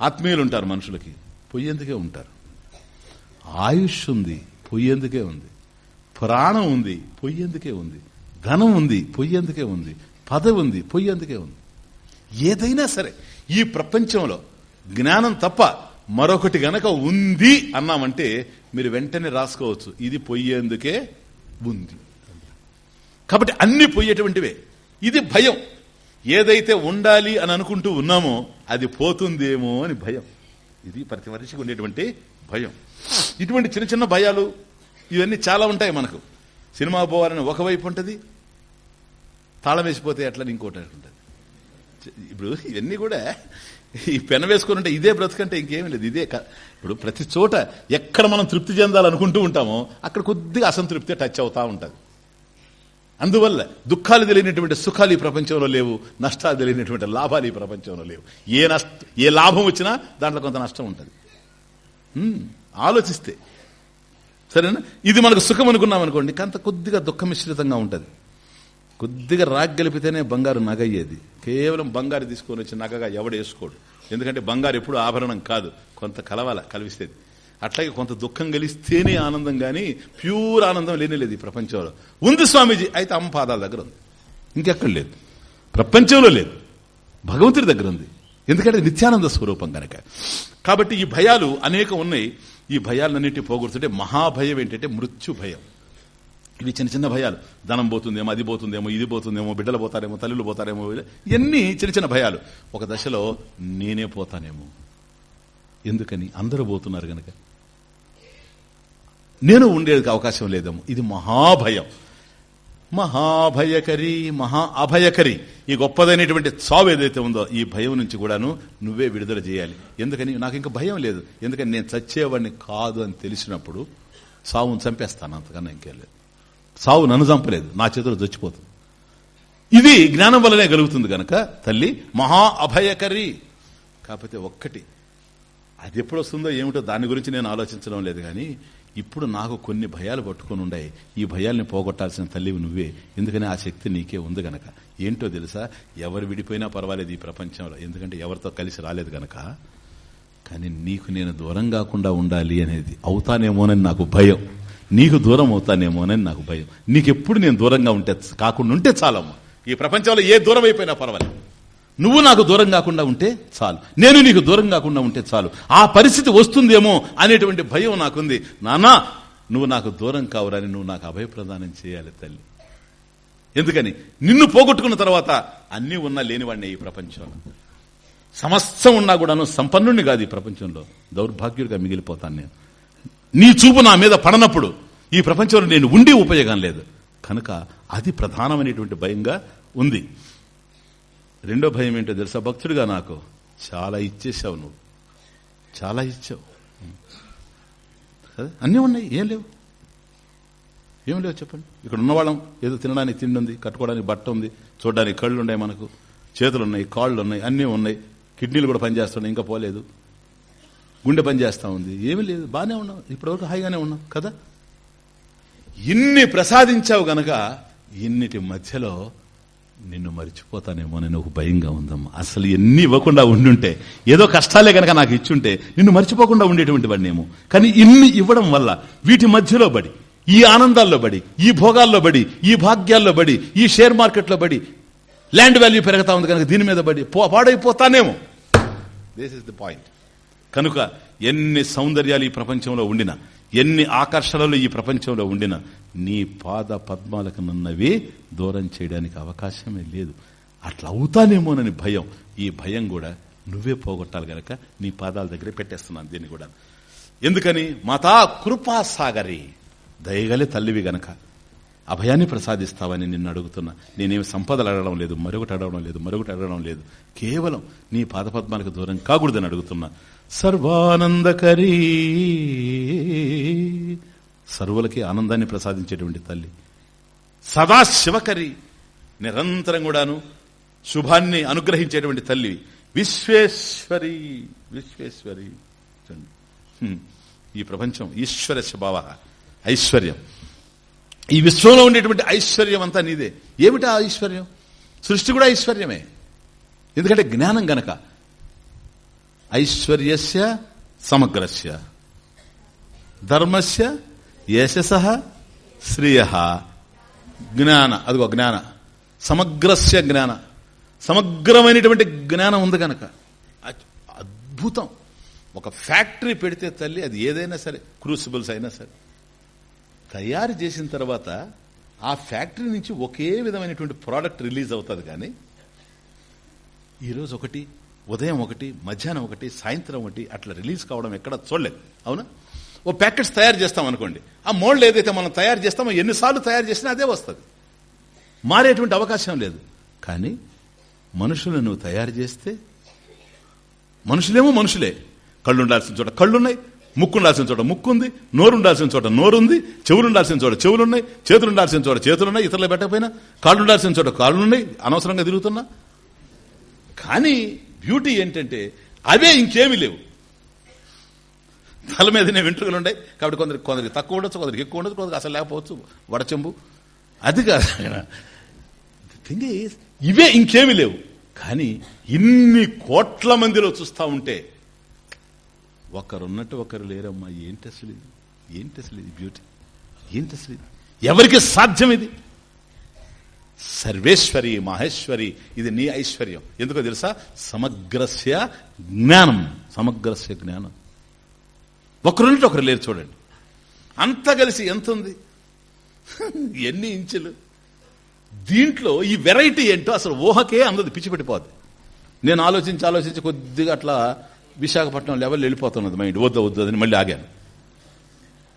Speaker 1: ఆత్మీయులు ఉంటారు మనుషులకి పోయేందుకే ఉంటారు. ఆయుష్ ఉంది పోయేందుకే ఉంది. ప్రాణం ఉంది పోయేందుకే ఉంది. ధనం ఉంది పోయేందుకే ఉంది. పదవి ఉంది పోయేందుకే ఉంది. ఏదైనా సరే ఈ ప్రపంచంలో జ్ఞానం తప్ప మరొకటి గనక ఉంది అన్నామంటే మీరు వెంటనే రాసుకోవచ్చు. ఇది పొయ్యేందుకే ఉంది. కాబట్టి అన్ని పోయేటువంటివే ఇది భయం. ఏదైతే ఉండాలి అని అనుకుంటూ ఉన్నామో అది పోతుందేమో అని భయం. ఇది ప్రతి మనిషికి ఉండేటువంటి భయం. ఇటువంటి చిన్న చిన్న భయాలు ఇవన్నీ చాలా ఉంటాయి మనకు. సినిమా పోవాలని ఒకవైపు ఉంటుంది తాళం వేసిపోతే అట్లని ఇంకోటి ఉంటుంది. ఇప్పుడు ఇవన్నీ కూడా ఈ పెన వేసుకుని ఉంటే ఇదే బ్రతుకంటే ఇంకేమీ లేదు. ఇదే క- ఇప్పుడు ప్రతి చోట ఎక్కడ మనం తృప్తి చెందాలనుకుంటూ ఉంటామో అక్కడ కొద్దిగా అసంతృప్తి టచ్ అవుతా ఉంటుంది. అందువల్ల దుఃఖాలు తెలియనటువంటి సుఖాలు ఈ ప్రపంచంలో లేవు నష్టాలు తెలియనటువంటి లాభాలు ఈ ప్రపంచంలో లేవు. ఏ నష్ట ఏ లాభం వచ్చినా దాంట్లో కొంత నష్టం ఉంటుంది. ఆలోచిస్తే. సరేనా? ఇది మనకు సుఖం అనుకున్నాం అనుకోండి కొంత కొద్దిగా దుఃఖ మిశ్రితంగా ఉంటుంది. కొద్దిగా రాగ్గలిపితేనే బంగారు నగయ్యేది. కేవలం బంగారు తీసుకొని వచ్చి నగగా ఎవడు వేసుకోడు. ఎందుకంటే బంగారు ఎప్పుడు ఆభరణం కాదు. కొంత కలవాల కలిస్తేది అట్లాగే కొంత దుఃఖం కలిస్తేనే ఆనందం కానీ ప్యూర్ ఆనందం లేనే లేదు ఈ ప్రపంచంలో. ఉంది స్వామీజీ అయితే అమ్మ పాదాల దగ్గర ఉంది. ఇంకెక్కడ లేదు. ప్రపంచంలో లేదు. భగవంతుడి దగ్గర ఉంది. ఎందుకంటే నిత్యానంద స్వరూపం కనుక కాబట్టి ఈ భయాలు అనేక ఉన్నాయి. ఈ భయాలన్నింటినీ పోగొడుతుంటే మహాభయం ఏంటంటే మృత్యు భయం ఇవి చిన్న చిన్న భయాలు. ధనం పోతుందేమో అది పోతుందేమో ఇది పోతుందేమో బిడ్డలు పోతారేమో తల్లులు పోతారేమో ఇవన్నీ చిన్న చిన్న భయాలు. ఒక దశలో నేనే పోతానేమో. ఎందుకని? అందరూ పోతున్నారు గనక. నేను ఉండేది అవకాశం లేదేమో. ఇది మహాభయం. మహాభయకరి మహా అభయకరి. ఈ గొప్పదైనటువంటి చావు ఏదైతే ఉందో ఈ భయం నుంచి కూడాను నువ్వే విడుదల చేయాలి. ఎందుకని? నాకు ఇంకా భయం లేదు. ఎందుకని? నేను చచ్చేవాడిని కాదు అని తెలిసినప్పుడు సావును చంపేస్తాను అంతకన్నా ఇంకేం లేదు. సావు నన్ను చంపలేదు. నా చేతిలో చచ్చిపోతుంది. ఇది జ్ఞానం వల్లనే కలుగుతుంది గనక తల్లి మహా అభయకరి. కాకపోతే ఒక్కటి అది ఎప్పుడు వస్తుందో ఏమిటో దాని గురించి నేను ఆలోచించడం లేదు కానీ ఇప్పుడు నాకు కొన్ని భయాలు పట్టుకొని ఉన్నాయి ఈ భయాల్ని పోగొట్టాల్సిన తల్లివి నువ్వే. ఎందుకని ఆ శక్తి నీకే ఉంది గనక. ఏంటో తెలుసా? ఎవరు విడిపోయినా పర్వాలేదు ఈ ప్రపంచంలో. ఎందుకంటే ఎవరితో కలిసి రాలేదు గనక. కానీ నీకు నేను దూరం కాకుండా ఉండాలి అనేది అవుతానేమోనని నాకు భయం. నీకు దూరం అవుతానేమోనని నాకు భయం. నీకెప్పుడు నేను దూరంగా ఉంటే కాకుండా ఉంటే చాలమ్మా. ఈ ప్రపంచంలో ఏ దూరం అయిపోయినా పర్వాలేదు. నువ్వు నాకు దూరం కాకుండా ఉంటే చాలు. నేను నీకు దూరం కాకుండా ఉంటే చాలు. ఆ పరిస్థితి వస్తుందేమో అనేటువంటి భయం నాకుంది. నానా నువ్వు నాకు దూరం కావురని నువ్వు నాకు అభయప్రదానం చేయాలి తల్లి. ఎందుకని? నిన్ను పోగొట్టుకున్న తర్వాత అన్నీ ఉన్నా లేనివాడిని ఈ ప్రపంచంలో. సమస్తం ఉన్నా కూడాను సంపన్నుడిని కాదు ఈ ప్రపంచంలో. దౌర్భాగ్యుడిగా మిగిలిపోతాను నేను. నీ చూపు నా మీద పడనప్పుడు ఈ ప్రపంచంలో నేను ఉండి ఉపయోగం లేదు. కనుక అది ప్రధానమైనటువంటి భయంగా ఉంది. రెండో భయం ఏంటో తెలుసా? భక్తుడిగా నాకు చాలా ఇచ్చేసావు నువ్వు. చాలా ఇచ్చావు. అన్నీ ఉన్నాయి. ఏం లేవు. ఏం లేవు చెప్పండి. ఇక్కడ ఉన్నవాళ్ళం ఏదో తినడానికి తిండి ఉంది కట్టుకోవడానికి బట్ట ఉంది చూడడానికి కళ్ళు ఉన్నాయి మనకు చేతులు ఉన్నాయి కాళ్ళు ఉన్నాయి అన్నీ ఉన్నాయి. కిడ్నీలు కూడా పనిచేస్తున్నాయి ఇంకా పోలేదు. గుండె పని చేస్తా ఉంది. ఏమీ లేదు. బాగానే ఉన్నాం ఇప్పటివరకు హాయిగానే ఉన్నాం కదా? ఇన్ని ప్రసాదించావు గనక ఇన్నిటి మధ్యలో నిన్ను మర్చిపోతానేమో నేను ఒక భయంగా ఉందమ్మా. అసలు ఎన్ని ఇవ్వకుండా ఉండుంటే ఏదో కష్టాలే కనుక నాకు ఇచ్చుంటే నిన్ను మర్చిపోకుండా ఉండేటువంటి వాడినేమో. కానీ ఇన్ని ఇవ్వడం వల్ల వీటి మధ్యలో బడి ఈ ఆనందాల్లో బడి ఈ భోగాల్లో బడి ఈ భాగ్యాల్లో బడి ఈ షేర్ మార్కెట్లో బడి ల్యాండ్ వాల్యూ పెరుగుతా ఉంది కనుక దీని మీద బడి పో- పాడైపోతానేమో. దిస్ ఇస్ ద పాయింట్ కనుక ఎన్ని సౌందర్యాలు ఈ ప్రపంచంలో ఉండినా ఎన్ని ఆకర్షణలు ఈ ప్రపంచంలో ఉండినా నీ పాద పద్మాలకు నన్నవి దూరం చేయడానికి అవకాశమే లేదు. అట్లా అవుతానేమోనని భయం. ఈ భయం కూడా నువ్వే పోగొట్టాలి గనక నీ పాదాల దగ్గరే పెట్టేస్తున్నాను దీన్ని కూడా. ఎందుకని? మాతా కృపాసాగరి దయగలే తల్లివి గనక. అభయాన్ని ప్రసాదిస్తావని నిన్ను అడుగుతున్నా. నేనేమి సంపదలు అడగడం లేదు మరొకటి అడగడం లేదు మరొకటి అడగడం లేదు. కేవలం నీ పాదపద్మాలకు దూరం కాకూడదని అడుగుతున్నా. సర్వానందకరీ. సర్వులకి ఆనందాన్ని ప్రసాదించేటువంటి తల్లి. సదా శివకరి నిరంతరం కూడాను శుభాన్ని అనుగ్రహించేటువంటి తల్లి. విశ్వేశ్వరి. విశ్వేశ్వరి. ఈ ప్రపంచం ఈశ్వర స్వభావ ఐశ్వర్యం. ఈ విశ్వంలో ఉండేటువంటి ఐశ్వర్యం అంతా నీదే. ఏమిటా ఐశ్వర్యం? సృష్టి కూడా ఐశ్వర్యమే. ఎందుకంటే జ్ఞానం గనక ఐశ్వర్యస్య సమగ్రస్య ధర్మస్య యశస శ్రియ జ్ఞాన అదిగో జ్ఞాన సమగ్రస్య జ్ఞాన సమగ్రమైనటువంటి జ్ఞానం ఉంది కనుక అద్భుతం. ఒక ఫ్యాక్టరీ పెడితే తల్లి అది ఏదైనా సరే క్రూసిబుల్స్ అయినా సరే. తయారు చేసిన తర్వాత ఆ ఫ్యాక్టరీ నుంచి ఒకే విధమైనటువంటి ప్రోడక్ట్ రిలీజ్ అవుతుంది కానీ ఈరోజు ఒకటి ఉదయం ఒకటి మధ్యాహ్నం ఒకటి సాయంత్రం ఒకటి అట్లా రిలీజ్ కావడం ఎక్కడ చూడలేదు. అవునా? ఓ ప్యాకెట్స్ తయారు చేస్తాం అనుకోండి. ఆ మోల్డ్ ఏదైతే మనం తయారు చేస్తామో ఎన్నిసార్లు తయారు చేసినా అదే వస్తుంది. మారేటువంటి అవకాశం లేదు. కానీ మనుషులను నువ్వు తయారు చేస్తే మనుషులేమో మనుషులే. కళ్ళు ఉండాల్సిన చోట కళ్ళున్నాయి ముక్కు ఉండాల్సిన చోట ముక్కు ఉంది నోరు ఉండాల్సిన చోట నోరు ఉంది చెవులు ఉండాల్సిన చోట చెవులు ఉన్నాయి చేతులు ఉండాల్సిన చోట చేతులు ఉన్నాయి ఇతరులు పెట్టకపోయినా కాళ్ళు ఉండాల్సిన చోట కాళ్ళు ఉన్నాయి అనవసరంగా తిరుగుతున్నా. కానీ బ్యూటీ ఏంటంటే అవే ఇంకేమీ లేవు. తల మీదనే వెంట్రుకలు ఉన్నాయి కాబట్టి కొందరికి కొందరికి తక్కువ ఉండొచ్చు కొందరికి ఎక్కువ ఉండొచ్చు కొందరికి అసలు లేకపోవచ్చు వడచెంబు. అది కాదు. థింగ్ ఇవే ఇంకేమీ లేవు. కానీ ఇన్ని కోట్ల మందిలో చూస్తా ఉంటే ఒకరున్నట్టు ఒకరు లేరమ్మా. ఏంటి అసలు ఇది? ఏంటి అసలు ఇది బ్యూటీ? ఏంటి అసలు ఇది? ఎవరికి సాధ్యం ఇది? సర్వేశ్వరి మహేశ్వరి ఇది నీ ఐశ్వర్యం. ఎందుకో తెలుసా? సమగ్రస్య జ్ఞానం. సమగ్రస్య జ్ఞానం. ఒకరుంటే ఒకరు లేరు చూడండి. అంతా కలిసి ఎంత ఉంది ఎన్ని ఇంచులు? దీంట్లో ఈ వెరైటీ ఏంటో అసలు ఊహకే అందది పిచ్చిపెట్టిపోద్ది నేను ఆలోచించి ఆలోచించి కొద్దిగా అట్లా విశాఖపట్నం లెవెల్ వెళ్ళిపోతున్నది మైండ్. వద్ద వద్దు అని మళ్ళీ ఆగాను.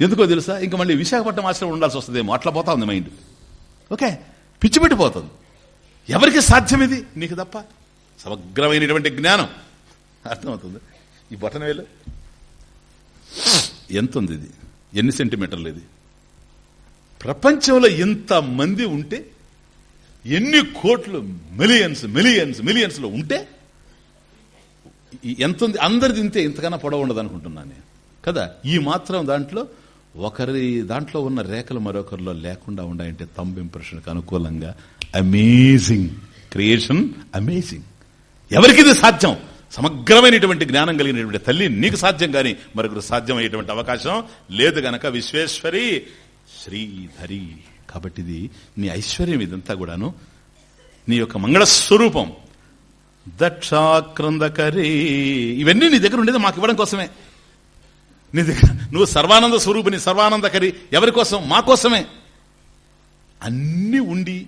Speaker 1: ఎందుకో తెలుసా? ఇంకా మళ్ళీ విశాఖపట్నం ఆశ్రమం ఉండాల్సి వస్తుందేమో. అట్లా పోతా ఉంది మైండ్. ఓకే? పిచ్చిపెట్టిపోతుంది. ఎవరికి సాధ్యం ఇది? నీకు తప్ప. సమగ్రమైనటువంటి జ్ఞానం. అర్థమవుతుంది? ఈ బటన్ వేలు. ఎంత ఉంది ఇది? ఎన్ని సెంటీమీటర్లు ఇది? ప్రపంచంలో ఇంత మంది ఉంటే ఎన్ని కోట్లు మిలియన్స్ మిలియన్స్ మిలియన్స్లో ఉంటే ఎంత ఉంది? అందరిది ఇంతే. ఇంతకన్నా పొడవు ఉండదు అనుకుంటున్నాను నేను. కదా? ఈ మాత్రం దాంట్లో ఒకరి దాంట్లో ఉన్న రేఖలు మరొకరిలో లేకుండా ఉండాయంటే తంబ్ ఇంప్రెషన్కి అనుకూలంగా అమేజింగ్ క్రియేషన్ అమేజింగ్ ఎవరికి ఇది సాధ్యం? సమగ్రమైనటువంటి జ్ఞానం కలిగినటువంటి తల్లి నీకు సాధ్యం కానీ మరొకరు సాధ్యమయ్యేటువంటి అవకాశం లేదు గనక విశ్వేశ్వరి శ్రీధరి. కాబట్టి ఇది నీ ఐశ్వర్యం ఇదంతా కూడాను. నీ యొక్క మంగళ స్వరూపం. దక్షాక్రందకరీ. ఇవన్నీ నీ దగ్గర ఉండేది మాకు ఇవ్వడం కోసమే. నీ దగ్గర నువ్వు సర్వానంద స్వరూపిని సర్వానందకరి ఎవరి కోసం? మా కోసమే. అన్నీ ఉండి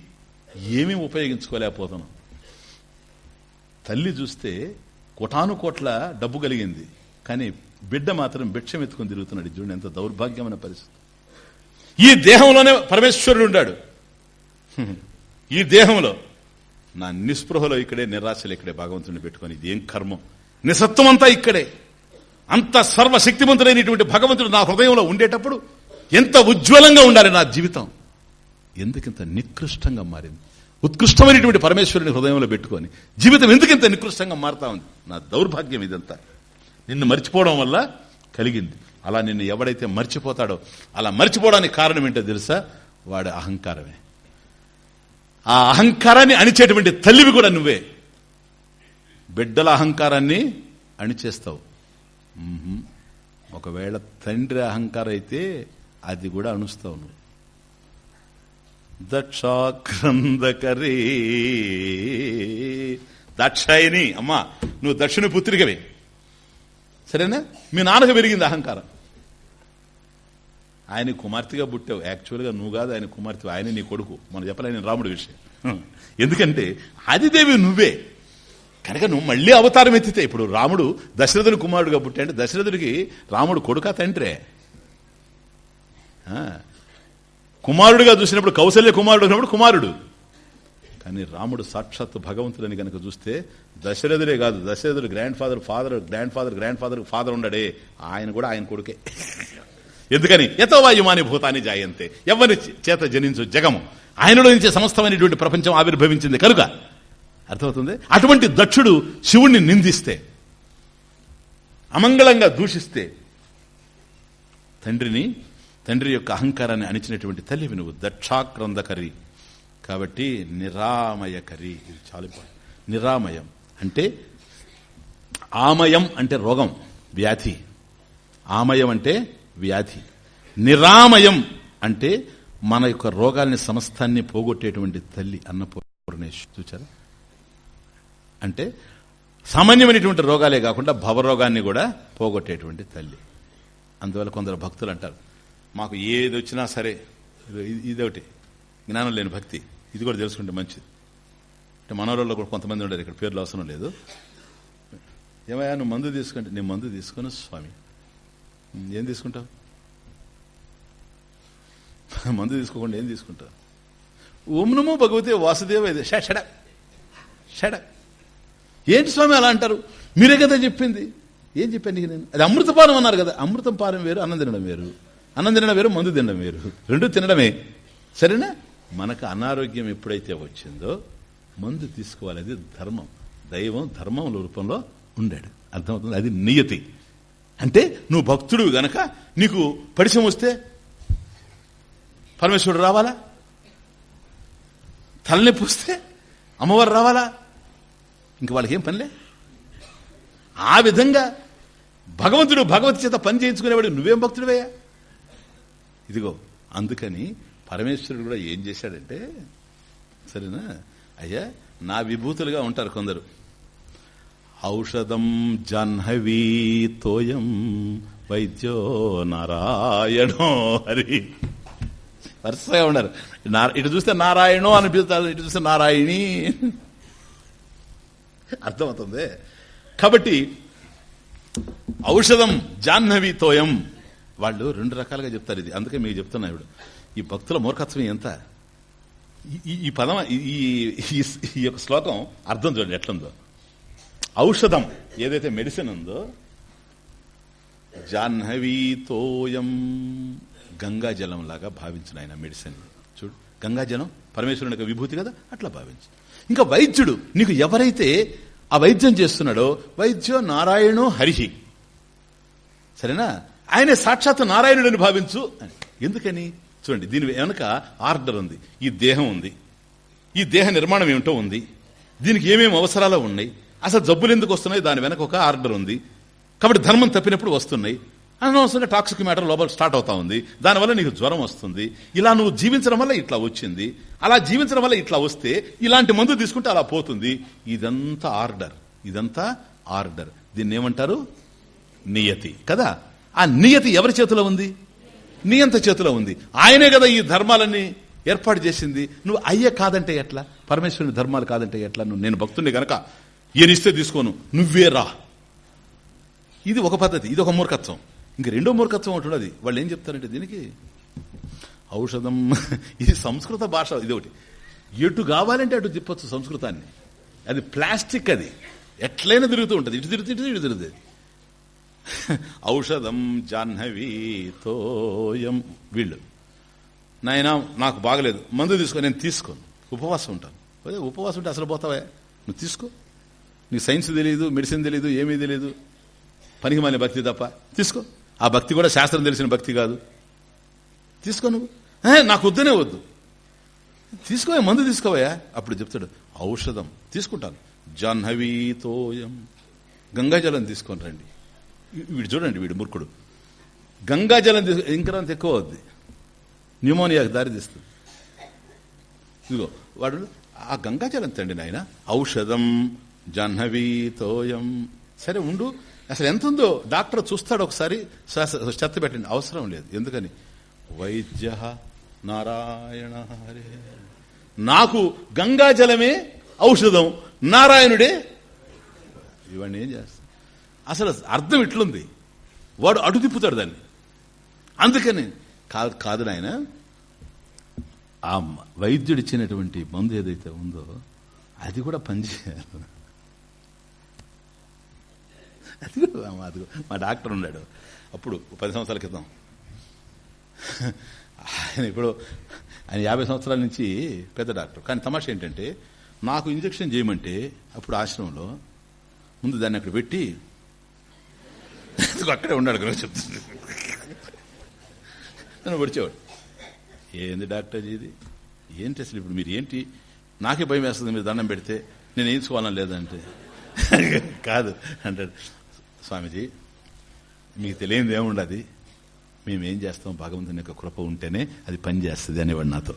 Speaker 1: ఏమీ ఉపయోగించుకోలేకపోతున్నాం. తల్లి చూస్తే కోటాను కోట్ల డబ్బు కలిగింది. కానీ బిడ్డ మాత్రం భిక్షం ఎత్తుకొని తిరుగుతున్నాడు. చూడండి ఎంత దౌర్భాగ్యమైన పరిస్థితి. ఈ దేహంలోనే పరమేశ్వరుడు ఉన్నాడు ఈ దేహంలో నా నిస్పృహలో ఇక్కడే నిరాశలు ఇక్కడే భగవంతుని పెట్టుకొని ఇది ఏం కర్మం? నిసత్వం అంతా ఇక్కడే. అంత సర్వశక్తిమంతుడైనటువంటి భగవంతుడు నా హృదయంలో ఉండేటప్పుడు ఎంత ఉజ్వలంగా ఉండాలి నా జీవితం? ఎందుకింత నికృష్టంగా మారింది? ఉత్కృష్టమైనటువంటి పరమేశ్వరుని హృదయంలో పెట్టుకొని జీవితం ఎందుకింత నికృష్టంగా మారుతా ఉంది? నా దౌర్భాగ్యం ఇదంతా. నిన్ను మర్చిపోవడం వల్ల కలిగింది. అలా నిన్ను ఎవడైతే మర్చిపోతాడో అలా మర్చిపోవడానికి కారణం ఏంటో తెలుసా? వాడి అహంకారమే. ఆ అహంకారాన్ని అణిచేటువంటి తల్లివి కూడా నువ్వే. బిడ్డల అహంకారాన్ని అణిచేస్తావు. ఒకవేళ తండ్రి అహంకారం అయితే అది కూడా అణుస్తావు నువ్వు. దక్షాక్రందకరీ దక్షాయిని అమ్మా నువ్వు దక్షిణ పుత్రికవే. సరేనా? మీ నాన్నకు పెరిగింది అహంకారం. ఆయన కుమార్తెగా పుట్టావు. యాక్చువల్గా నువ్వు కాదు ఆయన కుమార్తె. ఆయన నీ కొడుకు. మనం చెప్పలేని రాముడి విషయం. ఎందుకంటే ఆదిదేవి నువ్వే. కనుక నువ్వు మళ్ళీ అవతారం ఎత్తితే ఇప్పుడు రాముడు దశరథుని కుమారుడుగా పుట్టాడు దశరథుడికి రాముడు కొడుక తండ్రే. ఆ. కుమారుడుగా చూసినప్పుడు కౌశల్య కుమారుడు ఉన్నప్పుడు కుమారుడు. కానీ రాముడు సాక్షాత్ భగవంతుడని కనుక చూస్తే దశరథుడే కాదు దశరథుడు grandfather father grandfather grandfather father ఉండడే. ఆయన కూడా ఆయన కొడుకే. ఎందుకని? యథోవాయుమాని భూతాన్ని జాయంతే. ఎవరి చేత జనించు జగము? ఆయనలో నుంచే సమస్తమైనటువంటి ప్రపంచం ఆవిర్భవించింది కనుక అర్థమవుతుంది? అటువంటి దక్షుడు శివుణ్ణి నిందిస్తే అమంగళంగా దూషిస్తే తండ్రిని తండ్రి యొక్క అహంకారాన్ని అణిచినటువంటి తల్లివి నువ్వు దక్షాక్రందకరి. కాబట్టి నిరామయకరి. ఇది చాలా నిరామయం అంటే ఆమయం అంటే రోగం వ్యాధి. ఆమయం అంటే వ్యాధి. నిరామయం అంటే మన యొక్క రోగాల్ని సమస్తాన్ని పోగొట్టేటువంటి తల్లి అన్నపూర్ణేశ్వరి. చూచారా అంటే సామాన్యమైనటువంటి రోగాలే కాకుండా భవరోగాన్ని కూడా పోగొట్టేటువంటి తల్లి. అందువల్ల కొందరు భక్తులు అంటారు మాకు ఏది వచ్చినా సరే ఇదొకటి జ్ఞానం లేని భక్తి ఇది కూడా తెలుసుకుంటే మంచిది. అంటే మనవరంలో కూడా కొంతమంది ఉండరు ఇక్కడ పేర్లు అవసరం లేదు. ఏమయ్యా నువ్వు మందు తీసుకుంటే నేను మందు తీసుకుని స్వామి. ఏం తీసుకుంటావు? మందు తీసుకోకుండా ఏం తీసుకుంటావు? ఓం నమో భగవతే వాసుదేవ ఇది షడ షడ ఏంటి స్వామి అలా అంటారు? మీరే కదా చెప్పింది. ఏం చెప్పాను నీకు నేను? అది అమృతపానం అన్నారు కదా. అమృతం పానం వేరు అన్నం తినడం వేరు. అన్నం తినడం వేరు మందు తినడం వేరు. రెండు తినడమే. సరేనా? మనకు అనారోగ్యం ఎప్పుడైతే వచ్చిందో మందు తీసుకోవాలి అది ధర్మం. దైవం ధర్మం రూపంలో ఉండాడు. అర్థమవుతుంది? అది నియతి. అంటే నువ్వు భక్తుడు గనక నీకు పరిచయం వస్తే పరమేశ్వరుడు రావాలా? తలనొప్పి వస్తే అమ్మవారు రావాలా? ఇంక వాళ్ళకి ఏం పనిలే? ఆ విధంగా భగవంతుడు భగవత్ చేత పని చేయించుకునేవాడు నువ్వేం భక్తుడివయ్యా? ఇదిగో అందుకని పరమేశ్వరుడు కూడా ఏం చేశాడంటే సరేనా? అయ్యా నా విభూతులుగా ఉంటారు కొందరు. ఔషధం జాహ్నవీ తోయం వైద్యో నారాయణో హరి. వరుసగా ఉన్నారు. ఇటు చూస్తే నారాయణో అనిపిస్తారు ఇటు చూస్తే నారాయణి. అర్థమవుతుంది? కాబట్టి ఔషధం జాహ్నవి తోయం. వాళ్ళు రెండు రకాలుగా చెప్తారు ఇది. అందుకే మీకు చెప్తున్నా ఇప్పుడు. ఈ భక్తుల మూర్ఖత్వం ఎంత? ఈ- ఈ పదం ఈ- ఈ- ఈ- ఈ యొక్క శ్లోకం అర్థం చూడండి ఎట్లుందో. ఔషధం ఏదైతే మెడిసిన్ ఉందో జాహ్నవీతోయం గంగాజలం లాగా భావించిన ఆయన మెడిసిన్ చూడు గంగాజలం పరమేశ్వరుని యొక్క విభూతి కదా? అట్లా భావించు. ఇంకా వైద్యుడు నీకు ఎవరైతే ఆ వైద్యం చేస్తున్నాడో వైద్యో నారాయణో హరిహి. సరేనా? ఆయనే సాక్షాత్ నారాయణుడని భావించు అని. ఎందుకని? చూడండి దీని వెనుక ఆర్డర్ ఉంది ఈ దేహం ఉంది ఈ దేహ నిర్మాణం ఏమిటో ఉంది దీనికి ఏమేమి అవసరాలు ఉన్నాయి అసలు జబ్బులు ఎందుకు వస్తున్నాయి దాని వెనక ఒక ఆర్డర్ ఉంది కాబట్టి ధర్మం తప్పినప్పుడు వస్తున్నాయి అనవసరంగా టాక్సిక్ మ్యాటర్ లోపల స్టార్ట్ అవుతా ఉంది. దానివల్ల నీకు జ్వరం వస్తుంది. ఇలా నువ్వు జీవించడం వల్ల ఇట్లా వచ్చింది. అలా జీవించడం వల్ల ఇట్లా వస్తే ఇలాంటి మందు తీసుకుంటే అలా పోతుంది. ఇదంతా ఆర్డర్. ఇదంతా ఆర్డర్. దీన్ని ఏమంటారు? నియతి. కదా? ఆ నియతి ఎవరి చేతిలో ఉంది? నియంత చేతిలో ఉంది. ఆయనే కదా ఈ ధర్మాలన్నీ ఏర్పాటు చేసింది. నువ్వు అయ్యే కాదంటే ఎట్లా? పరమేశ్వరుని ధర్మాలు కాదంటే ఎట్లా? నువ్వు నేను భక్తుడిని గనక ఈయనిస్తే తీసుకోను. నువ్వే రా. ఇది ఒక పద్ధతి. ఇది ఒక మూర్ఖత్వం. ఇంక రెండో మూర్ఖత్వం ఉంటున్నది వాళ్ళు ఏం చెప్తారంటే దీనికి? ఔషధం. ఇది సంస్కృత భాష. ఇది ఒకటి. ఎటు కావాలంటే అటు తిప్పచ్చు సంస్కృతాన్ని. అది ప్లాస్టిక్ అది. ఎట్లయినా తిరుగుతూ ఉంటుంది. ఇటు తిరుగుతూ ఇటు ఇటు తిరుగుతుంది ఔషధం జాహ్నవీతోయం వీళ్ళు. నాయన నాకు బాగలేదు. మందు తీసుకో నేను తీసుకోను. ఉపవాసం ఉంటాను. అదే ఉపవాసం ఉంటే అసలు పోతావా? నువ్వు తీసుకో. నీకు సైన్స్ తెలియదు మెడిసిన్ తెలియదు ఏమీ తెలియదు పనికి మళ్ళీ భక్తి తప్ప. తీసుకో. ఆ భక్తి కూడా శాస్త్రం తెలిసిన భక్తి కాదు. తీసుకో నువ్వు. నాకు వద్దునే వద్దు. తీసుకోవా మందు తీసుకోవయా అప్పుడు చెప్తాడు ఔషధం తీసుకుంటాను. జాహ్నవీతోయం. గంగాజలం తీసుకొని రండి. వీడు చూడండి వీడు మూర్ఖుడు. గంగాజలం తీసు ఇంకరంత ఎక్కువ అవుద్ది. న్యూమోనియాకి దారి తీస్తుంది. ఇదిగో వాడు ఆ గంగాజలం తండి నాయన. ఔషధం జాహ్నవీతోయం. సరే ఉండు. అసలు ఎంత ఉందో డాక్టర్ చూస్తాడు ఒకసారి చెత్త పెట్టండి అవసరం లేదు. ఎందుకని? వైద్య నారాయణ హరే. నాకు గంగాజలమే ఔషధం. నారాయణుడే. ఇవన్నీ ఏం చేస్తా అసలు అర్థం ఇట్లుంది. వాడు అటు తిప్పుతాడు దాన్ని. అందుకని కాదు కాదు నాయన ఆ వైద్యుడిచ్చినటువంటి మందు ఏదైతే ఉందో అది కూడా పనిచేయాలి. అది కూడా మా- డాక్టర్ ఉన్నాడు. అప్పుడు పది సంవత్సరాల క్రితం. ఆయన ఇప్పుడు ఆయన యాభై సంవత్సరాల నుంచి పెద్ద డాక్టర్. కానీ తమాషా ఏంటంటే నాకు ఇంజెక్షన్ చేయమంటే అప్పుడు ఆశ్రమంలో ముందు దాన్ని అక్కడ పెట్టి అక్కడే ఉన్నాడు కదా చెప్తుంది. నన్ను పొడిచేవాడు. ఏంది డాక్టర్ ఇది? ఏంటి అసలు ఇప్పుడు మీరు ఏంటి? నాకే భయం వేస్తుంది మీరు దండం పెడితే నేను వేయించుకోవాలని లేదంటే. కాదు అంటాడు. స్వామిజీ మీకు తెలియనిది ఏముండదు. మేమేం చేస్తాం? భగవంతుని యొక్క కృప ఉంటేనే అది పనిచేస్తుంది అనేవాడు నాతో.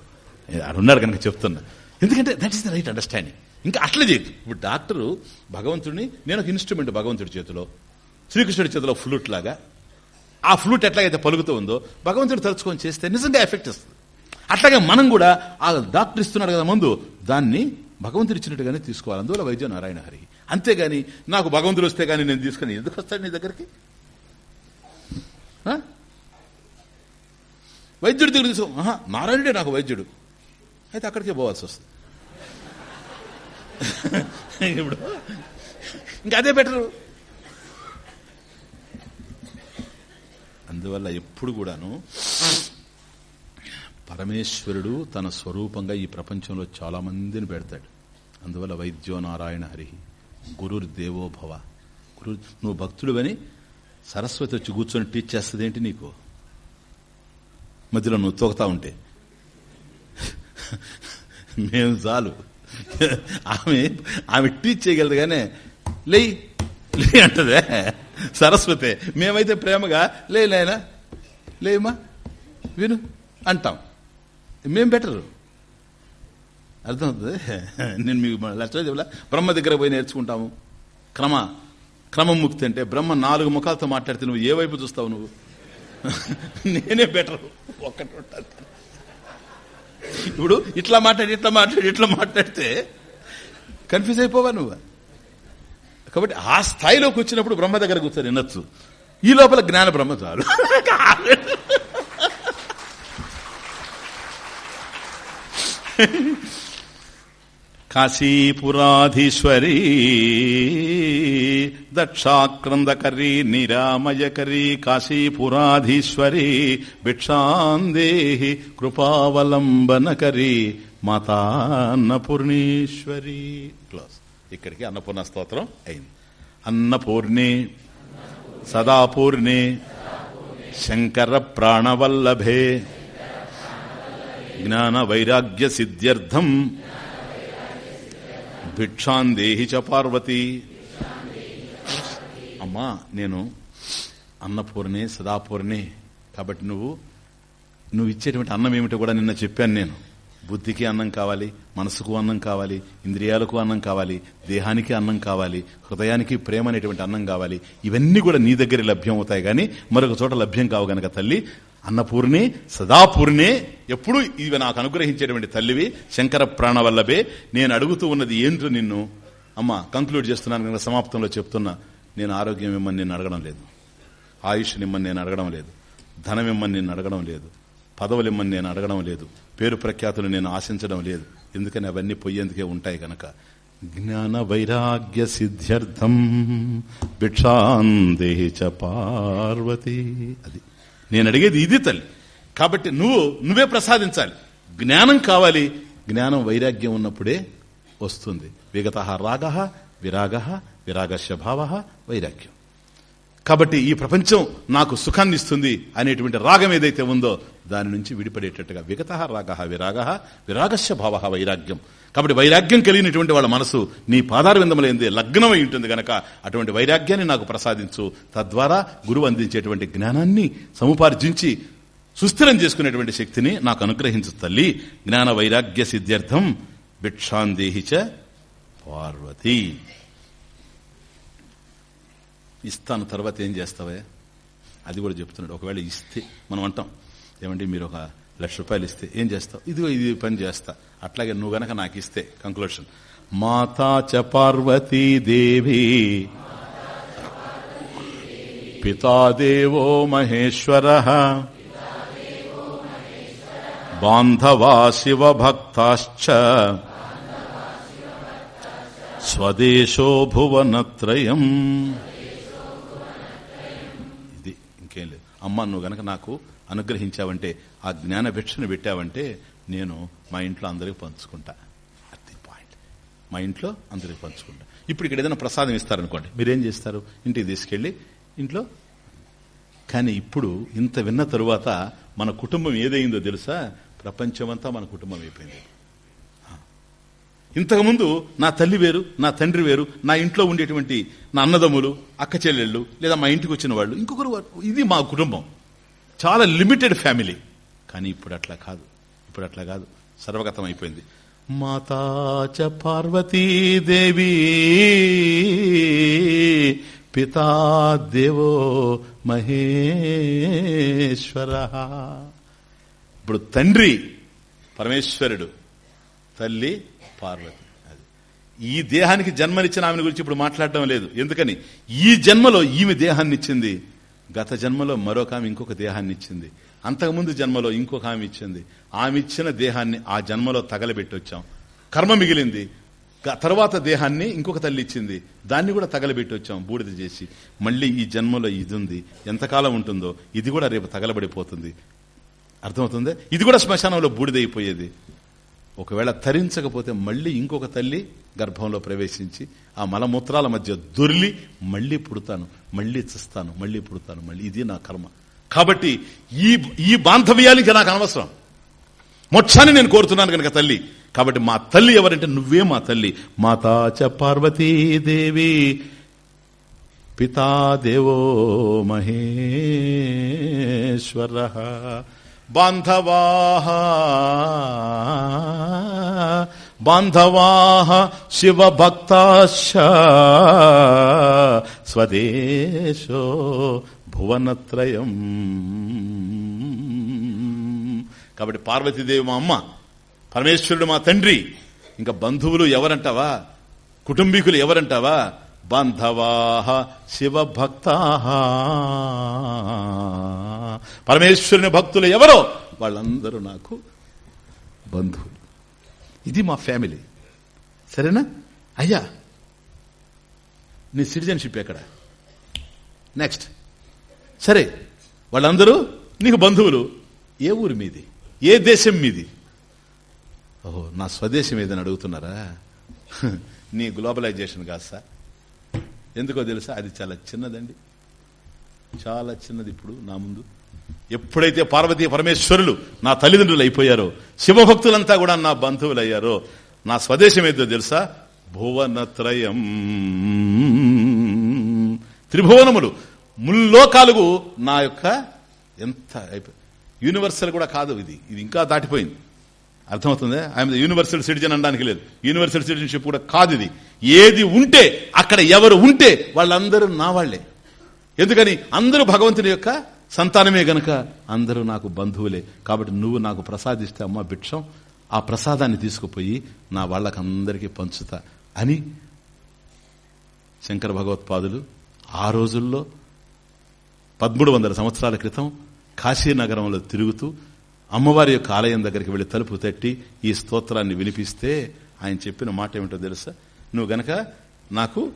Speaker 1: అది ఉన్నారు కనుక చెప్తున్నా. ఎందుకంటే that is the right understanding ఇంకా అట్లా చేయదు ఇప్పుడు డాక్టరు భగవంతుడిని నేను ఒక ఇన్స్ట్రుమెంట్ భగవంతుడి చేతిలో శ్రీకృష్ణుడి చేతిలో ఫ్లూట్ లాగా. ఆ ఫ్లూట్ ఎట్లాగైతే పలుకుతూ ఉందో భగవంతుడు తలుచుకొని చేస్తే నిజంగా ఎఫెక్ట్ ఇస్తుంది అట్లాగే మనం కూడా ఆ డాక్టర్ ఇస్తున్నాడు కదా ముందు దాన్ని భగవంతుడు ఇచ్చినట్టుగానే తీసుకోవాలి. అందువల్ల వైద్య నారాయణ హరి అంతేగాని నాకు భగవంతుడు వస్తే గానీ నేను తీసుకుని ఎందుకు వస్తాడు నీ దగ్గరికి? వైద్యుడి దగ్గర తీసుకో నారాయణుడే నాకు వైద్యుడు. అయితే అక్కడికే పోవాల్సి వస్తుంది. ఇప్పుడు ఇంకా అదే బెటరు. అందువల్ల ఎప్పుడు కూడాను పరమేశ్వరుడు తన స్వరూపంగా ఈ ప్రపంచంలో చాలా మందిని పెడతాడు. అందువల్ల వైద్యో నారాయణ హరి గురుర్దేవో భవ. గురు నువ్వు భక్తుడువని సరస్వతి వచ్చి కూర్చొని టీచ్ చేస్తుంది ఏంటి నీకు? మధ్యలో నువ్వు తోకుతా ఉంటే. మేము చాలు. ఆమె ఆమె టీచ్ చేయగలదు కానీ లేయి లే అంటదే. సరస్వతే మేమైతే ప్రేమగా లే లేనా లేమా విను అంటాం. మేం బెటర్. అర్థమవుతుంది? నేను మీకు లక్ష బ్రహ్మ దగ్గర పోయి నేర్చుకుంటాము. క్రమ క్రమం ముక్తి అంటే బ్రహ్మ నాలుగు ముఖాలతో మాట్లాడితే నువ్వు ఏ వైపు చూస్తావు నువ్వు? నేనే బెటర్ ఒక్కటి ఇప్పుడు ఇట్లా మాట్లాడి ఇట్లా మాట్లాడి ఇట్లా మాట్లాడితే కన్ఫ్యూజ్ అయిపోవా నువ్వు? కాబట్టి ఆ స్థాయిలోకి వచ్చినప్పుడు బ్రహ్మ దగ్గర కూర్చొని వినొచ్చు. ఈ లోపల జ్ఞాన బ్రహ్మ చాలు. కాశీపురాధీశ్వరీ దక్షాక్రందకరీ నిరామయకరీ కాశీపురాధీశ్వరీ భిక్షాందేహి కృపావలంబనకరీ మాతా మాతాన్నపూర్ణేశ్వరి క్లోజ్ ఇక్కడికి అన్నపూర్ణ స్తోత్రం అయింది. అన్నపూర్ణే సదాపూర్ణే శంకర ప్రాణవల్లభే జ్ఞాన వైరాగ్య సిద్ధ్యర్థం భిక్షాందేహి చ పార్వతి. అమ్మా నేను అన్నపూర్ణే సదాపూర్ణే. కాబట్టి నువ్వు నువ్వు ఇచ్చేటువంటి అన్నం ఏమిటో కూడా నిన్న చెప్పాను నేను. బుద్ధికి అన్నం కావాలి మనసుకు అన్నం కావాలి ఇంద్రియాలకు అన్నం కావాలి దేహానికి అన్నం కావాలి హృదయానికి ప్రేమ అనేటువంటి అన్నం కావాలి. ఇవన్నీ కూడా నీ దగ్గర లభ్యం అవుతాయి కానీ మరొక చోట లభ్యం కావు గనక తల్లి. అన్నపూర్ణి సదాపూర్ణే. ఎప్పుడు ఇవి నాకు అనుగ్రహించేటువంటి తల్లివి శంకర ప్రాణవల్లభే. నేను అడుగుతూ ఉన్నది ఏంటో నిన్ను? అమ్మ కంక్లూడ్ చేస్తున్నాను కనుక సమాప్తంలో చెప్తున్నా. నేను ఆరోగ్యం ఇమ్మని నేను అడగడం లేదు. ఆయుష్ నిమ్మని నేను అడగడం లేదు. ధనం ఇమ్మని నేను అడగడం లేదు. పదవులు ఇమ్మని నేను అడగడం లేదు. పేరు ప్రఖ్యాతులు నేను ఆశించడం లేదు. ఎందుకని అవన్నీ పొయ్యేందుకే ఉంటాయి గనక. జ్ఞాన వైరాగ్య సిద్ధ్యర్థం. భిక్షాందేహి చ పార్వతి. అది. నేను అడిగేది ఇది తల్లి. కాబట్టి నువ్వు నువ్వే ప్రసాదించాలి. జ్ఞానం కావాలి. జ్ఞానం వైరాగ్యం ఉన్నప్పుడే వస్తుంది. విగత రాగ విరాగ విరాగస్య భావ వైరాగ్యం. కాబట్టి ఈ ప్రపంచం నాకు సుఖాన్ని ఇస్తుంది అనేటువంటి రాగం ఏదైతే ఉందో దాని నుంచి విడిపడేటట్టుగా విగత రాగ విరాగ విరాగస్య భావ వైరాగ్యం. కాబట్టి వైరాగ్యం కలిగినటువంటి వాళ్ళ మనసు నీ పాదార విందములైంది లగ్నమై ఉంటుంది గనక అటువంటి వైరాగ్యాన్ని నాకు ప్రసాదించు. తద్వారా గురువు అందించేటువంటి జ్ఞానాన్ని సముపార్జించి సుస్థిరం చేసుకునేటువంటి శక్తిని నాకు అనుగ్రహించు తల్లి. జ్ఞాన వైరాగ్య సిద్ధ్యర్థం భిక్షాందేహిచ పార్వతి. ఇస్తాను తర్వాత ఏం చేస్తావే? అది కూడా చెప్తున్నాడు. ఒకవేళ ఇస్తే మనం అంటాం ఏమంటే మీరు ఒక లక్ష రూపాయలు ఇస్తే ఏం చేస్తావు? ఇదిగో ఇది పని చేస్తా. అట్లాగే నువ్వు గనక నాకు ఇస్తే కంక్లూషన్ మాతా చ పార్వతీ దేవి పితాదేవో మహేశ్వర బాంధవా శివభక్తాశ్చ స్వదేశో భువనత్రయం ఇది ఇంకేం లేదు. అమ్మ నువ్వు గనక నాకు అనుగ్రహించావంటే ఆ జ్ఞాన భిక్షను పెట్టావంటే నేను మా ఇంట్లో అందరికి పంచుకుంటా. అది పాయింట్ మా ఇంట్లో అందరికి పంచుకుంటా. ఇప్పుడు ఇక్కడ ఏదైనా ప్రసాదం ఇస్తారనుకోండి. మీరేం చేస్తారు? ఇంటికి తీసుకెళ్ళి ఇంట్లో? కానీ ఇప్పుడు ఇంత విన్న తరువాత మన కుటుంబం ఏదైందో తెలుసా? ప్రపంచమంతా మన కుటుంబం అయిపోయింది. ఇంతకుముందు నా తల్లి వేరు నా తండ్రి వేరు నా ఇంట్లో ఉండేటువంటి నా అన్నదమ్ములు అక్క చెల్లెళ్ళు లేదా మా ఇంటికి వచ్చిన వాళ్ళు ఇంకొకరు వారు- ఇది మా కుటుంబం. చాలా లిమిటెడ్ ఫ్యామిలీ కానీ ఇప్పుడు అట్లా కాదు. ఇప్పుడు అట్లా కాదు. సర్వగతం అయిపోయింది. మాతాచ పార్వతీదేవి పితా దేవో మహేశ్వర. ఇప్పుడు తండ్రి పరమేశ్వరుడు తల్లి పార్వతి. అది. ఈ దేహానికి జన్మనిచ్చిన ఆమెను గురించి ఇప్పుడు మాట్లాడటం లేదు. ఎందుకని? ఈ జన్మలో ఈమె దేహాన్ని ఇచ్చింది గత జన్మలో మరొక ఆమె ఇంకొక దేహాన్ని ఇచ్చింది అంతకుముందు జన్మలో ఇంకొక ఆమె ఇచ్చింది. ఆమె ఇచ్చిన దేహాన్ని ఆ జన్మలో తగలబెట్టి వచ్చాం కర్మ మిగిలింది. తర్వాత దేహాన్ని ఇంకొక తల్లి ఇచ్చింది. దాన్ని కూడా తగలబెట్టి వచ్చాం బూడిద చేసి. మళ్ళీ ఈ జన్మలో ఇది ఉంది ఎంతకాలం ఉంటుందో ఇది కూడా రేపు తగలబడిపోతుంది. అర్థమవుతుంది? ఇది కూడా శ్మశానంలో బూడిదైపోయేది. ఒకవేళ తరించకపోతే మళ్ళీ ఇంకొక తల్లి గర్భంలో ప్రవేశించి ఆ మలమూత్రాల మధ్య దొర్లి మళ్ళీ పుడతాను మళ్ళీ చస్తాను మళ్ళీ పుడతాను మళ్ళీ ఇది నా కర్మ. కాబట్టి ఈ ఈ బాంధవ్యానికి నాకు అనవసరం. మోక్షాన్ని నేను కోరుతున్నాను కనుక తల్లి. కాబట్టి మా తల్లి ఎవరంటే నువ్వే మా తల్లి. మాతాచ పార్వతీదేవి పితా దేవో మహేశ్వర. బాంధవా బాంధవా శివభక్తాశ స్వదేశో భువనత్రయం కాబట్టి పార్వతీదేవి మా అమ్మ పరమేశ్వరుడు మా తండ్రి. ఇంకా బంధువులు ఎవరంటావా? కుటుంబీకులు ఎవరంటావా? బంధవా శివభక్త పరమేశ్వరుని భక్తులు ఎవరో? వాళ్ళందరూ నాకు బంధువులు. ఇది మా ఫ్యామిలీ. సరేనా? అయ్యా నీ సిటిజన్షిప్ ఎక్కడ? నెక్స్ట్. సరే వాళ్ళందరూ నీకు బంధువులు. ఏ ఊరు మీది? ఏ దేశం మీది? ఓహో నా స్వదేశం ఏదని అడుగుతున్నారా? నీ గ్లోబలైజేషన్ కాదు సార్. ఎందుకో తెలుసా? అది చాలా చిన్నదండి. చాలా చిన్నది ఇప్పుడు నా ముందు. ఎప్పుడైతే పార్వతీ పరమేశ్వరులు నా తల్లిదండ్రులు అయిపోయారో శివభక్తులంతా కూడా నా బంధువులు అయ్యారో నా స్వదేశం ఏదో తెలుసా? భువనత్రయం. త్రిభువనములు. ముల్లోకాలుగు నా యొక్క ఎంత అయిపోయి యూనివర్సల్ కూడా కాదు ఇది. ఇది ఇంకా దాటిపోయింది. అర్థమవుతుంది? ఐఎమ్ ద యూనివర్సల్ సిటిజన్ అనడానికి లేదు. యూనివర్సల్ సిటిజన్షిప్ కూడా కాదు ఇది. ఏది ఉంటే అక్కడ ఎవరు ఉంటే వాళ్ళందరూ నా వాళ్ళే ఎందుకని? అందరూ భగవంతుని యొక్క సంతానమే గనక అందరూ నాకు బంధువులే. కాబట్టి నువ్వు నాకు ప్రసాదిస్తే అమ్మ భిక్షం ఆ ప్రసాదాన్ని తీసుకుపోయి నా వాళ్ళకందరికీ పంచుతా అని శంకర భగవత్పాదులు ఆ రోజుల్లో పదమూడు వందల సంవత్సరాల క్రితం కాశీనగరంలో తిరుగుతూ అమ్మవారి యొక్క ఆలయం దగ్గరికి వెళ్ళి తలుపు తట్టి ఈ స్తోత్రాన్ని వినిపిస్తే ఆయన చెప్పిన మాట ఏమిటో తెలుసా? నువ్వు గనక నాకు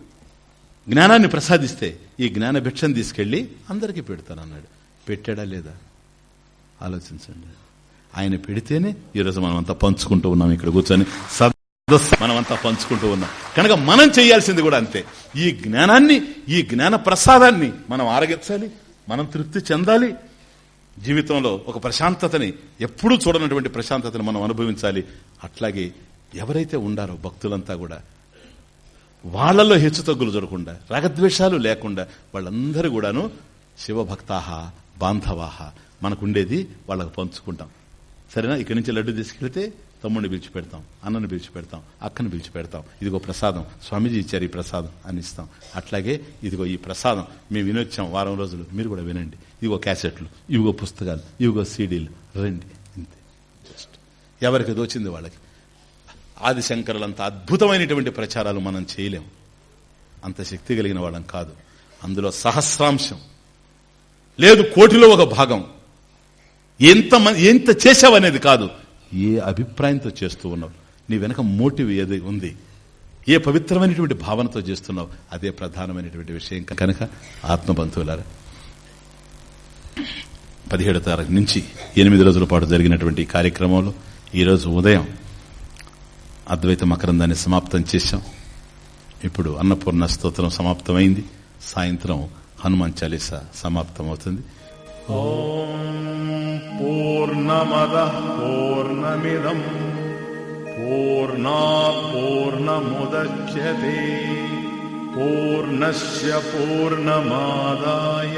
Speaker 1: జ్ఞానాన్ని ప్రసాదిస్తే ఈ జ్ఞాన భిక్షను తీసుకెళ్ళి అందరికీ పెడతానన్నాడు పెట్టాడా లేదా? ఆలోచించండి. ఆయన పెడితేనే ఈరోజు మనమంతా పంచుకుంటూ ఉన్నాం ఇక్కడ కూర్చొని. సదస్సు పంచుకుంటూ ఉన్నాం. కనుక మనం చేయాల్సింది కూడా అంతే. ఈ జ్ఞానాన్ని ఈ జ్ఞాన ప్రసాదాన్ని మనం ఆరగించాలి మనం తృప్తి చెందాలి జీవితంలో ఒక ప్రశాంతతని ఎప్పుడూ చూడనటువంటి ప్రశాంతతని మనం అనుభవించాలి. అట్లాగే ఎవరైతే ఉండారో భక్తులంతా కూడా వాళ్ళలో హెచ్చుతగ్గులు జరగకుండా రాగద్వేషాలు లేకుండా వాళ్ళందరూ కూడాను శివభక్తాహ బాంధవాహ మనకుండేది వాళ్ళకు పంచుకుంటాం. సరేనా? ఇక్కడి నుంచి లడ్డు తీసుకెళ్తే తమ్ముడిని పిలిచి పెడతాం అన్నను పిలిచి పెడతాం అక్కను పిలిచి పెడతాం ఇదిగో ప్రసాదం స్వామీజీ ఇచ్చారు ఈ ప్రసాదం అని ఇస్తాం అట్లాగే ఇదిగో ఈ ప్రసాదం మేము వినొచ్చాం వారం రోజులు మీరు కూడా వినండి. ఇవో క్యాసెట్లు ఇవిగో పుస్తకాలు ఇవిగో సీడీలు రండి ఇంతే జస్ట్ ఎవరికి దోచింది వాళ్ళకి? ఆదిశంకరులంత అద్భుతమైనటువంటి ప్రచారాలు మనం చేయలేం. అంత శక్తి కలిగిన వాళ్ళం కాదు. అందులో సహస్రాంశం. లేదు కోటిలో ఒక భాగం. ఎంత ఎంత చేసావనేది కాదు. ఏ అభిప్రాయంతో చేస్తూ ఉన్నావు? నీ వెనక మోటివ్ ఏది ఉంది? ఏ పవిత్రమైనటువంటి భావనతో చేస్తున్నావు? అదే ప్రధానమైనటువంటి విషయం కనుక ఆత్మబంధువులారా పదిహేడో తారీఖు నుంచి ఎనిమిది రోజుల పాటు జరిగినటువంటి కార్యక్రమంలో ఈరోజు ఉదయం అద్వైత మకరందాన్ని సమాప్తం చేశాం. ఇప్పుడు అన్నపూర్ణ స్తోత్రం సమాప్తమైంది. సాయంత్రం హనుమాన్ చాలీస సమాప్తం అవుతుంది
Speaker 2: పూర్ణమద పూర్ణమిదం పూర్ణా పూర్ణముద్యతే పూర్ణస్ పూర్ణమాదాయ